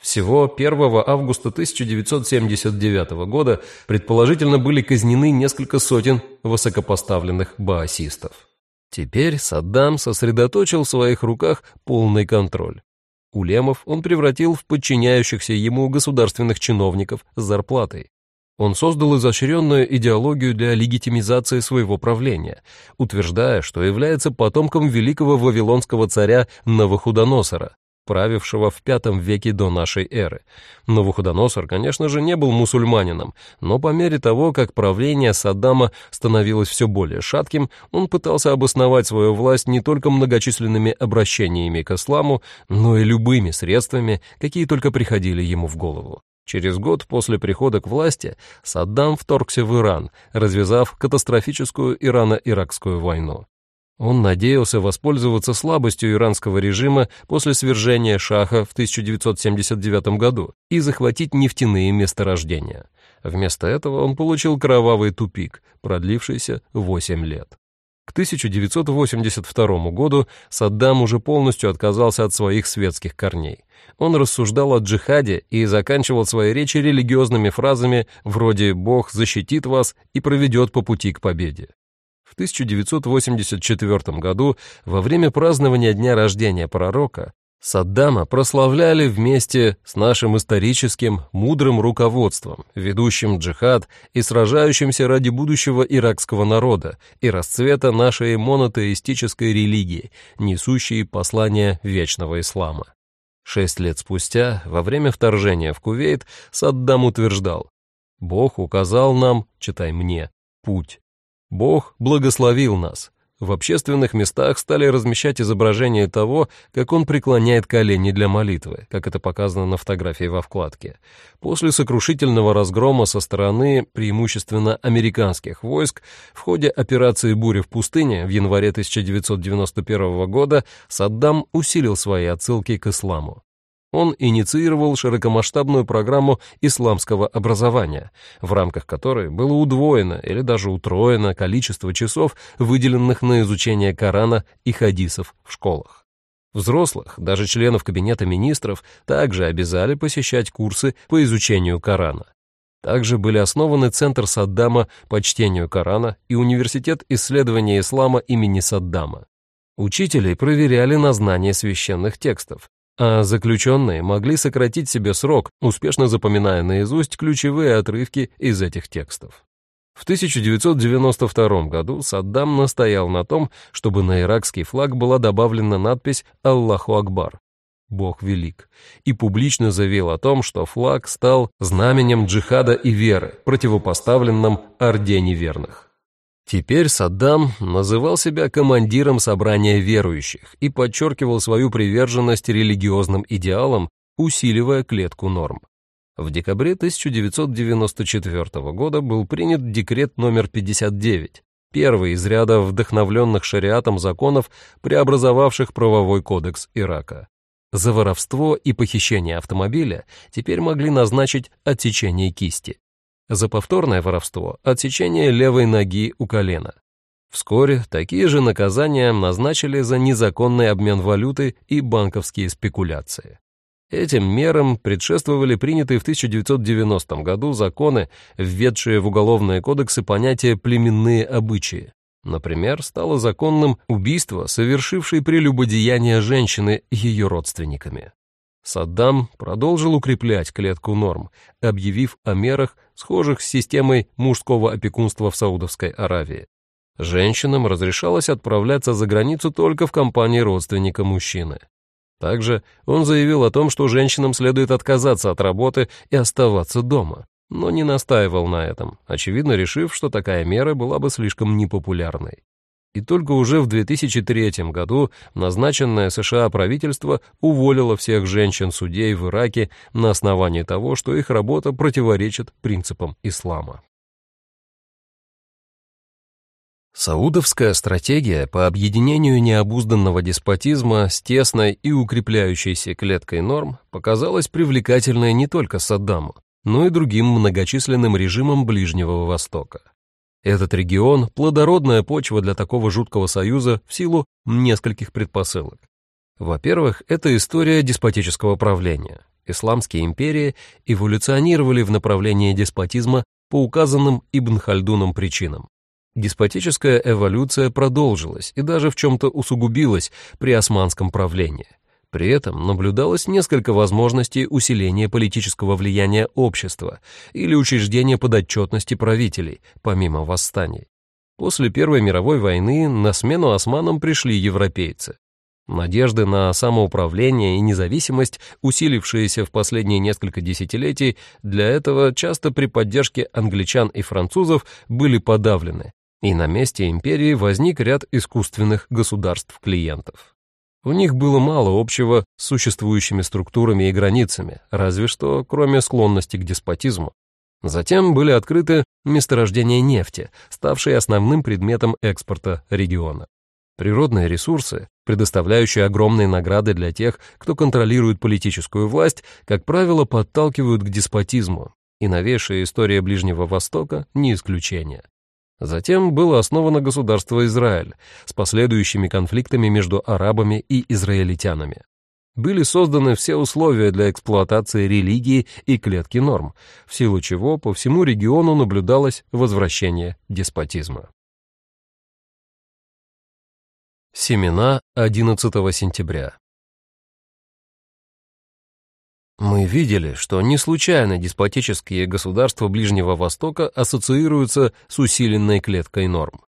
S1: Всего 1 августа 1979 года предположительно были казнены несколько сотен высокопоставленных баасистов. Теперь Саддам сосредоточил в своих руках полный контроль. Улемов он превратил в подчиняющихся ему государственных чиновников с зарплатой. Он создал изощренную идеологию для легитимизации своего правления, утверждая, что является потомком великого вавилонского царя Навуходоносора, правившего в V веке до нашей эры. Навуходоносор, конечно же, не был мусульманином, но по мере того, как правление Саддама становилось все более шатким, он пытался обосновать свою власть не только многочисленными обращениями к исламу, но и любыми средствами, какие только приходили ему в голову. Через год после прихода к власти Саддам вторгся в Иран, развязав катастрофическую ирано-иракскую войну. Он надеялся воспользоваться слабостью иранского режима после свержения Шаха в 1979 году и захватить нефтяные месторождения. Вместо этого он получил кровавый тупик, продлившийся 8 лет. К 1982 году Саддам уже полностью отказался от своих светских корней. Он рассуждал о джихаде и заканчивал свои речи религиозными фразами вроде «Бог защитит вас и проведет по пути к победе». В 1984 году, во время празднования дня рождения пророка, Саддама прославляли вместе с нашим историческим мудрым руководством, ведущим джихад и сражающимся ради будущего иракского народа и расцвета нашей монотеистической религии, несущей послание вечного ислама. Шесть лет спустя, во время вторжения в Кувейт, Саддам утверждал, «Бог указал нам, читай мне, путь, Бог благословил нас. В общественных местах стали размещать изображение того, как он преклоняет колени для молитвы, как это показано на фотографии во вкладке. После сокрушительного разгрома со стороны преимущественно американских войск в ходе операции «Буря в пустыне» в январе 1991 года Саддам усилил свои отсылки к исламу. Он инициировал широкомасштабную программу исламского образования, в рамках которой было удвоено или даже утроено количество часов, выделенных на изучение Корана и хадисов в школах. Взрослых, даже членов Кабинета министров, также обязали посещать курсы по изучению Корана. Также были основаны Центр Саддама по чтению Корана и Университет исследования ислама имени Саддама. Учителей проверяли на знание священных текстов, а заключенные могли сократить себе срок, успешно запоминая наизусть ключевые отрывки из этих текстов. В 1992 году Саддам настоял на том, чтобы на иракский флаг была добавлена надпись «Аллаху Акбар» — «Бог велик», и публично заявил о том, что флаг стал знаменем джихада и веры, противопоставленным Орде неверных. Теперь Саддам называл себя командиром собрания верующих и подчеркивал свою приверженность религиозным идеалам, усиливая клетку норм. В декабре 1994 года был принят декрет номер 59, первый из ряда вдохновленных шариатом законов, преобразовавших правовой кодекс Ирака. За воровство и похищение автомобиля теперь могли назначить отсечение кисти. За повторное воровство – отсечение левой ноги у колена. Вскоре такие же наказания назначили за незаконный обмен валюты и банковские спекуляции. Этим мерам предшествовали принятые в 1990 году законы, введшие в уголовные кодексы понятие «племенные обычаи». Например, стало законным убийство, совершившей прелюбодеяние женщины ее родственниками. Саддам продолжил укреплять клетку норм, объявив о мерах, схожих с системой мужского опекунства в Саудовской Аравии. Женщинам разрешалось отправляться за границу только в компании родственника мужчины. Также он заявил о том, что женщинам следует отказаться от работы и оставаться дома, но не настаивал на этом, очевидно решив, что такая мера была бы слишком непопулярной. И только уже в 2003 году назначенное США правительство уволило всех женщин-судей в Ираке на основании того, что их работа противоречит принципам ислама. Саудовская стратегия по объединению необузданного деспотизма с тесной и укрепляющейся клеткой норм показалась привлекательной не только Саддаму, но и другим многочисленным режимам Ближнего Востока. Этот регион – плодородная почва для такого жуткого союза в силу нескольких предпосылок. Во-первых, это история деспотического правления. Исламские империи эволюционировали в направлении деспотизма по указанным Ибн Хальдуном причинам. Деспотическая эволюция продолжилась и даже в чем-то усугубилась при османском правлении. При этом наблюдалось несколько возможностей усиления политического влияния общества или учреждения подотчетности правителей, помимо восстаний. После Первой мировой войны на смену османам пришли европейцы. Надежды на самоуправление и независимость, усилившиеся в последние несколько десятилетий, для этого часто при поддержке англичан и французов были подавлены, и на месте империи возник ряд искусственных государств-клиентов. У них было мало общего с существующими структурами и границами, разве что кроме склонности к деспотизму. Затем были открыты месторождения нефти, ставшие основным предметом экспорта региона. Природные ресурсы, предоставляющие огромные награды для тех, кто контролирует политическую власть, как правило, подталкивают к деспотизму, и новейшая история Ближнего Востока не исключение. Затем было основано государство Израиль с последующими конфликтами между арабами и израильтянами. Были созданы все условия для эксплуатации религии и клетки норм, в силу чего по всему региону наблюдалось возвращение деспотизма. Семена 11 сентября мы видели, что не случайно деспотические государства Ближнего Востока ассоциируются с усиленной клеткой норм.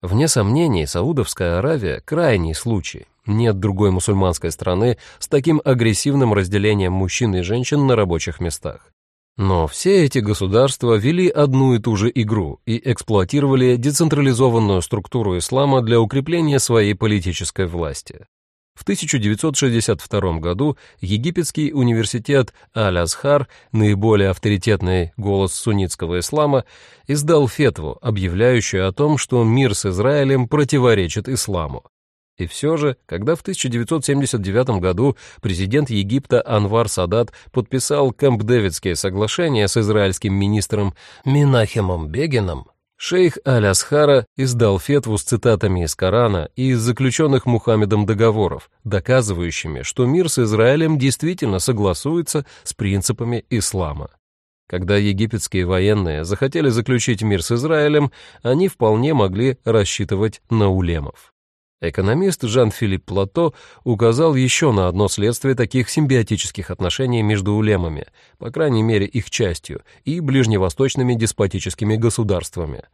S1: Вне сомнений, Саудовская Аравия – крайний случай. Нет другой мусульманской страны с таким агрессивным разделением мужчин и женщин на рабочих местах. Но все эти государства вели одну и ту же игру и эксплуатировали децентрализованную структуру ислама для укрепления своей политической власти. В 1962 году Египетский университет Аль-Азхар, наиболее авторитетный голос суннитского ислама, издал фетву, объявляющую о том, что мир с Израилем противоречит исламу. И все же, когда в 1979 году президент Египта Анвар Садат подписал Кэмп-Дэвидские соглашения с израильским министром Минахемом Бегином, Шейх Аль-Асхара издал фетву с цитатами из Корана и из заключенных Мухаммедом договоров, доказывающими, что мир с Израилем действительно согласуется с принципами ислама. Когда египетские военные захотели заключить мир с Израилем, они вполне могли рассчитывать на улемов. Экономист Жан-Филипп Плато указал еще на одно следствие таких симбиотических отношений между улемами, по крайней мере их частью, и ближневосточными деспотическими государствами.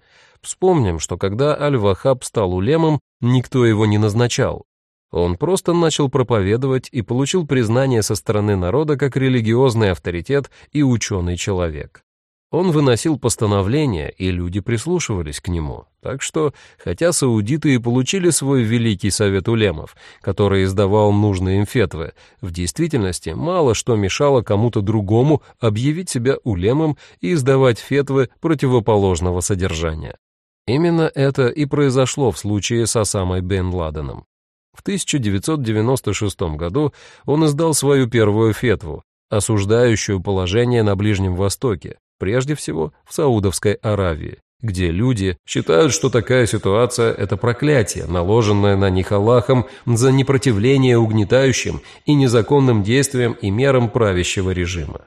S1: Вспомним, что когда Аль-Вахаб стал улемом, никто его не назначал. Он просто начал проповедовать и получил признание со стороны народа как религиозный авторитет и ученый человек. Он выносил постановления, и люди прислушивались к нему. Так что, хотя саудиты и получили свой великий совет улемов, который издавал нужные им фетвы, в действительности мало что мешало кому-то другому объявить себя улемом и издавать фетвы противоположного содержания. Именно это и произошло в случае с Осамой бен Ладеном. В 1996 году он издал свою первую фетву, осуждающую положение на Ближнем Востоке, прежде всего в Саудовской Аравии, где люди считают, что такая ситуация – это проклятие, наложенное на них Аллахом за непротивление угнетающим и незаконным действиям и мерам правящего режима.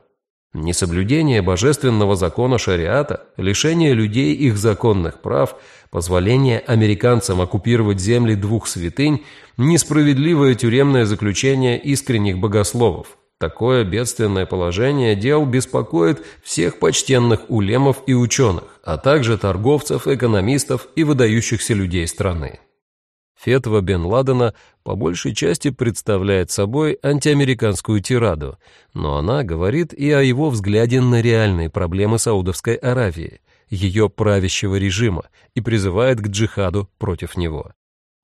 S1: Несоблюдение божественного закона шариата, лишение людей их законных прав, позволение американцам оккупировать земли двух святынь, несправедливое тюремное заключение искренних богословов. Такое бедственное положение дел беспокоит всех почтенных улемов и ученых, а также торговцев, экономистов и выдающихся людей страны. Фетва бен Ладена по большей части представляет собой антиамериканскую тираду, но она говорит и о его взгляде на реальные проблемы Саудовской Аравии, ее правящего режима, и призывает к джихаду против него.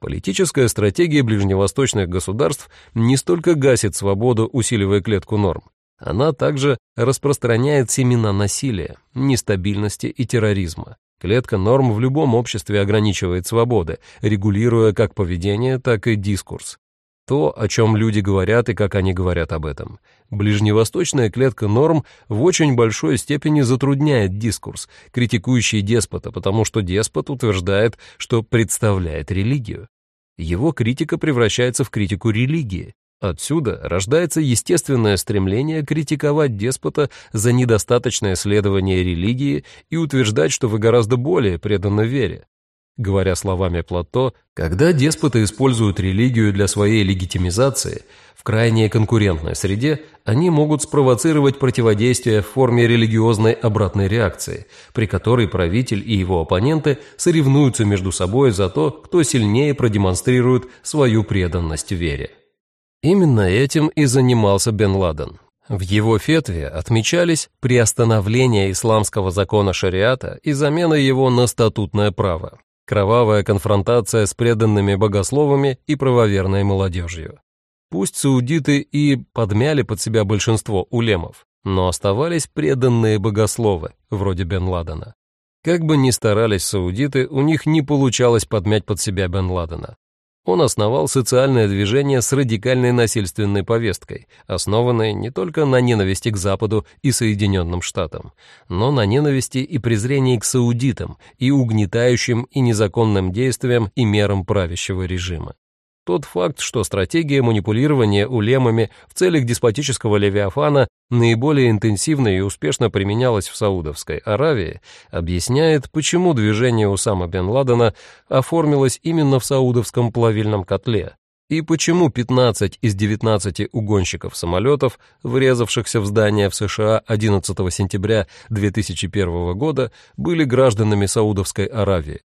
S1: Политическая стратегия ближневосточных государств не столько гасит свободу, усиливая клетку норм, она также распространяет семена насилия, нестабильности и терроризма, Клетка норм в любом обществе ограничивает свободы, регулируя как поведение, так и дискурс. То, о чем люди говорят и как они говорят об этом. Ближневосточная клетка норм в очень большой степени затрудняет дискурс, критикующий деспота, потому что деспот утверждает, что представляет религию. Его критика превращается в критику религии, Отсюда рождается естественное стремление критиковать деспота за недостаточное следование религии и утверждать, что вы гораздо более преданы вере. Говоря словами Плато, когда деспоты используют религию для своей легитимизации, в крайне конкурентной среде они могут спровоцировать противодействие в форме религиозной обратной реакции, при которой правитель и его оппоненты соревнуются между собой за то, кто сильнее продемонстрирует свою преданность вере. Именно этим и занимался Бен Ладен. В его фетве отмечались приостановление исламского закона шариата и замена его на статутное право, кровавая конфронтация с преданными богословами и правоверной молодежью. Пусть саудиты и подмяли под себя большинство улемов, но оставались преданные богословы, вроде Бен Ладена. Как бы ни старались саудиты, у них не получалось подмять под себя Бен Ладена. Он основал социальное движение с радикальной насильственной повесткой, основанной не только на ненависти к Западу и Соединенным Штатам, но на ненависти и презрении к саудитам и угнетающим и незаконным действиям и мерам правящего режима. Тот факт, что стратегия манипулирования улемами в целях деспотического левиафана наиболее интенсивно и успешно применялась в Саудовской Аравии, объясняет, почему движение Усама бен Ладена оформилось именно в саудовском плавильном котле, и почему 15 из 19 угонщиков самолетов, врезавшихся в здание в США 11 сентября 2001 года, были гражданами Саудовской Аравии,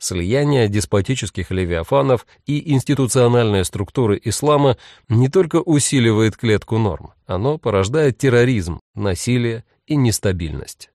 S1: Слияние деспотических левиафанов и институциональной структуры ислама не только усиливает клетку норм, оно порождает терроризм, насилие и нестабильность.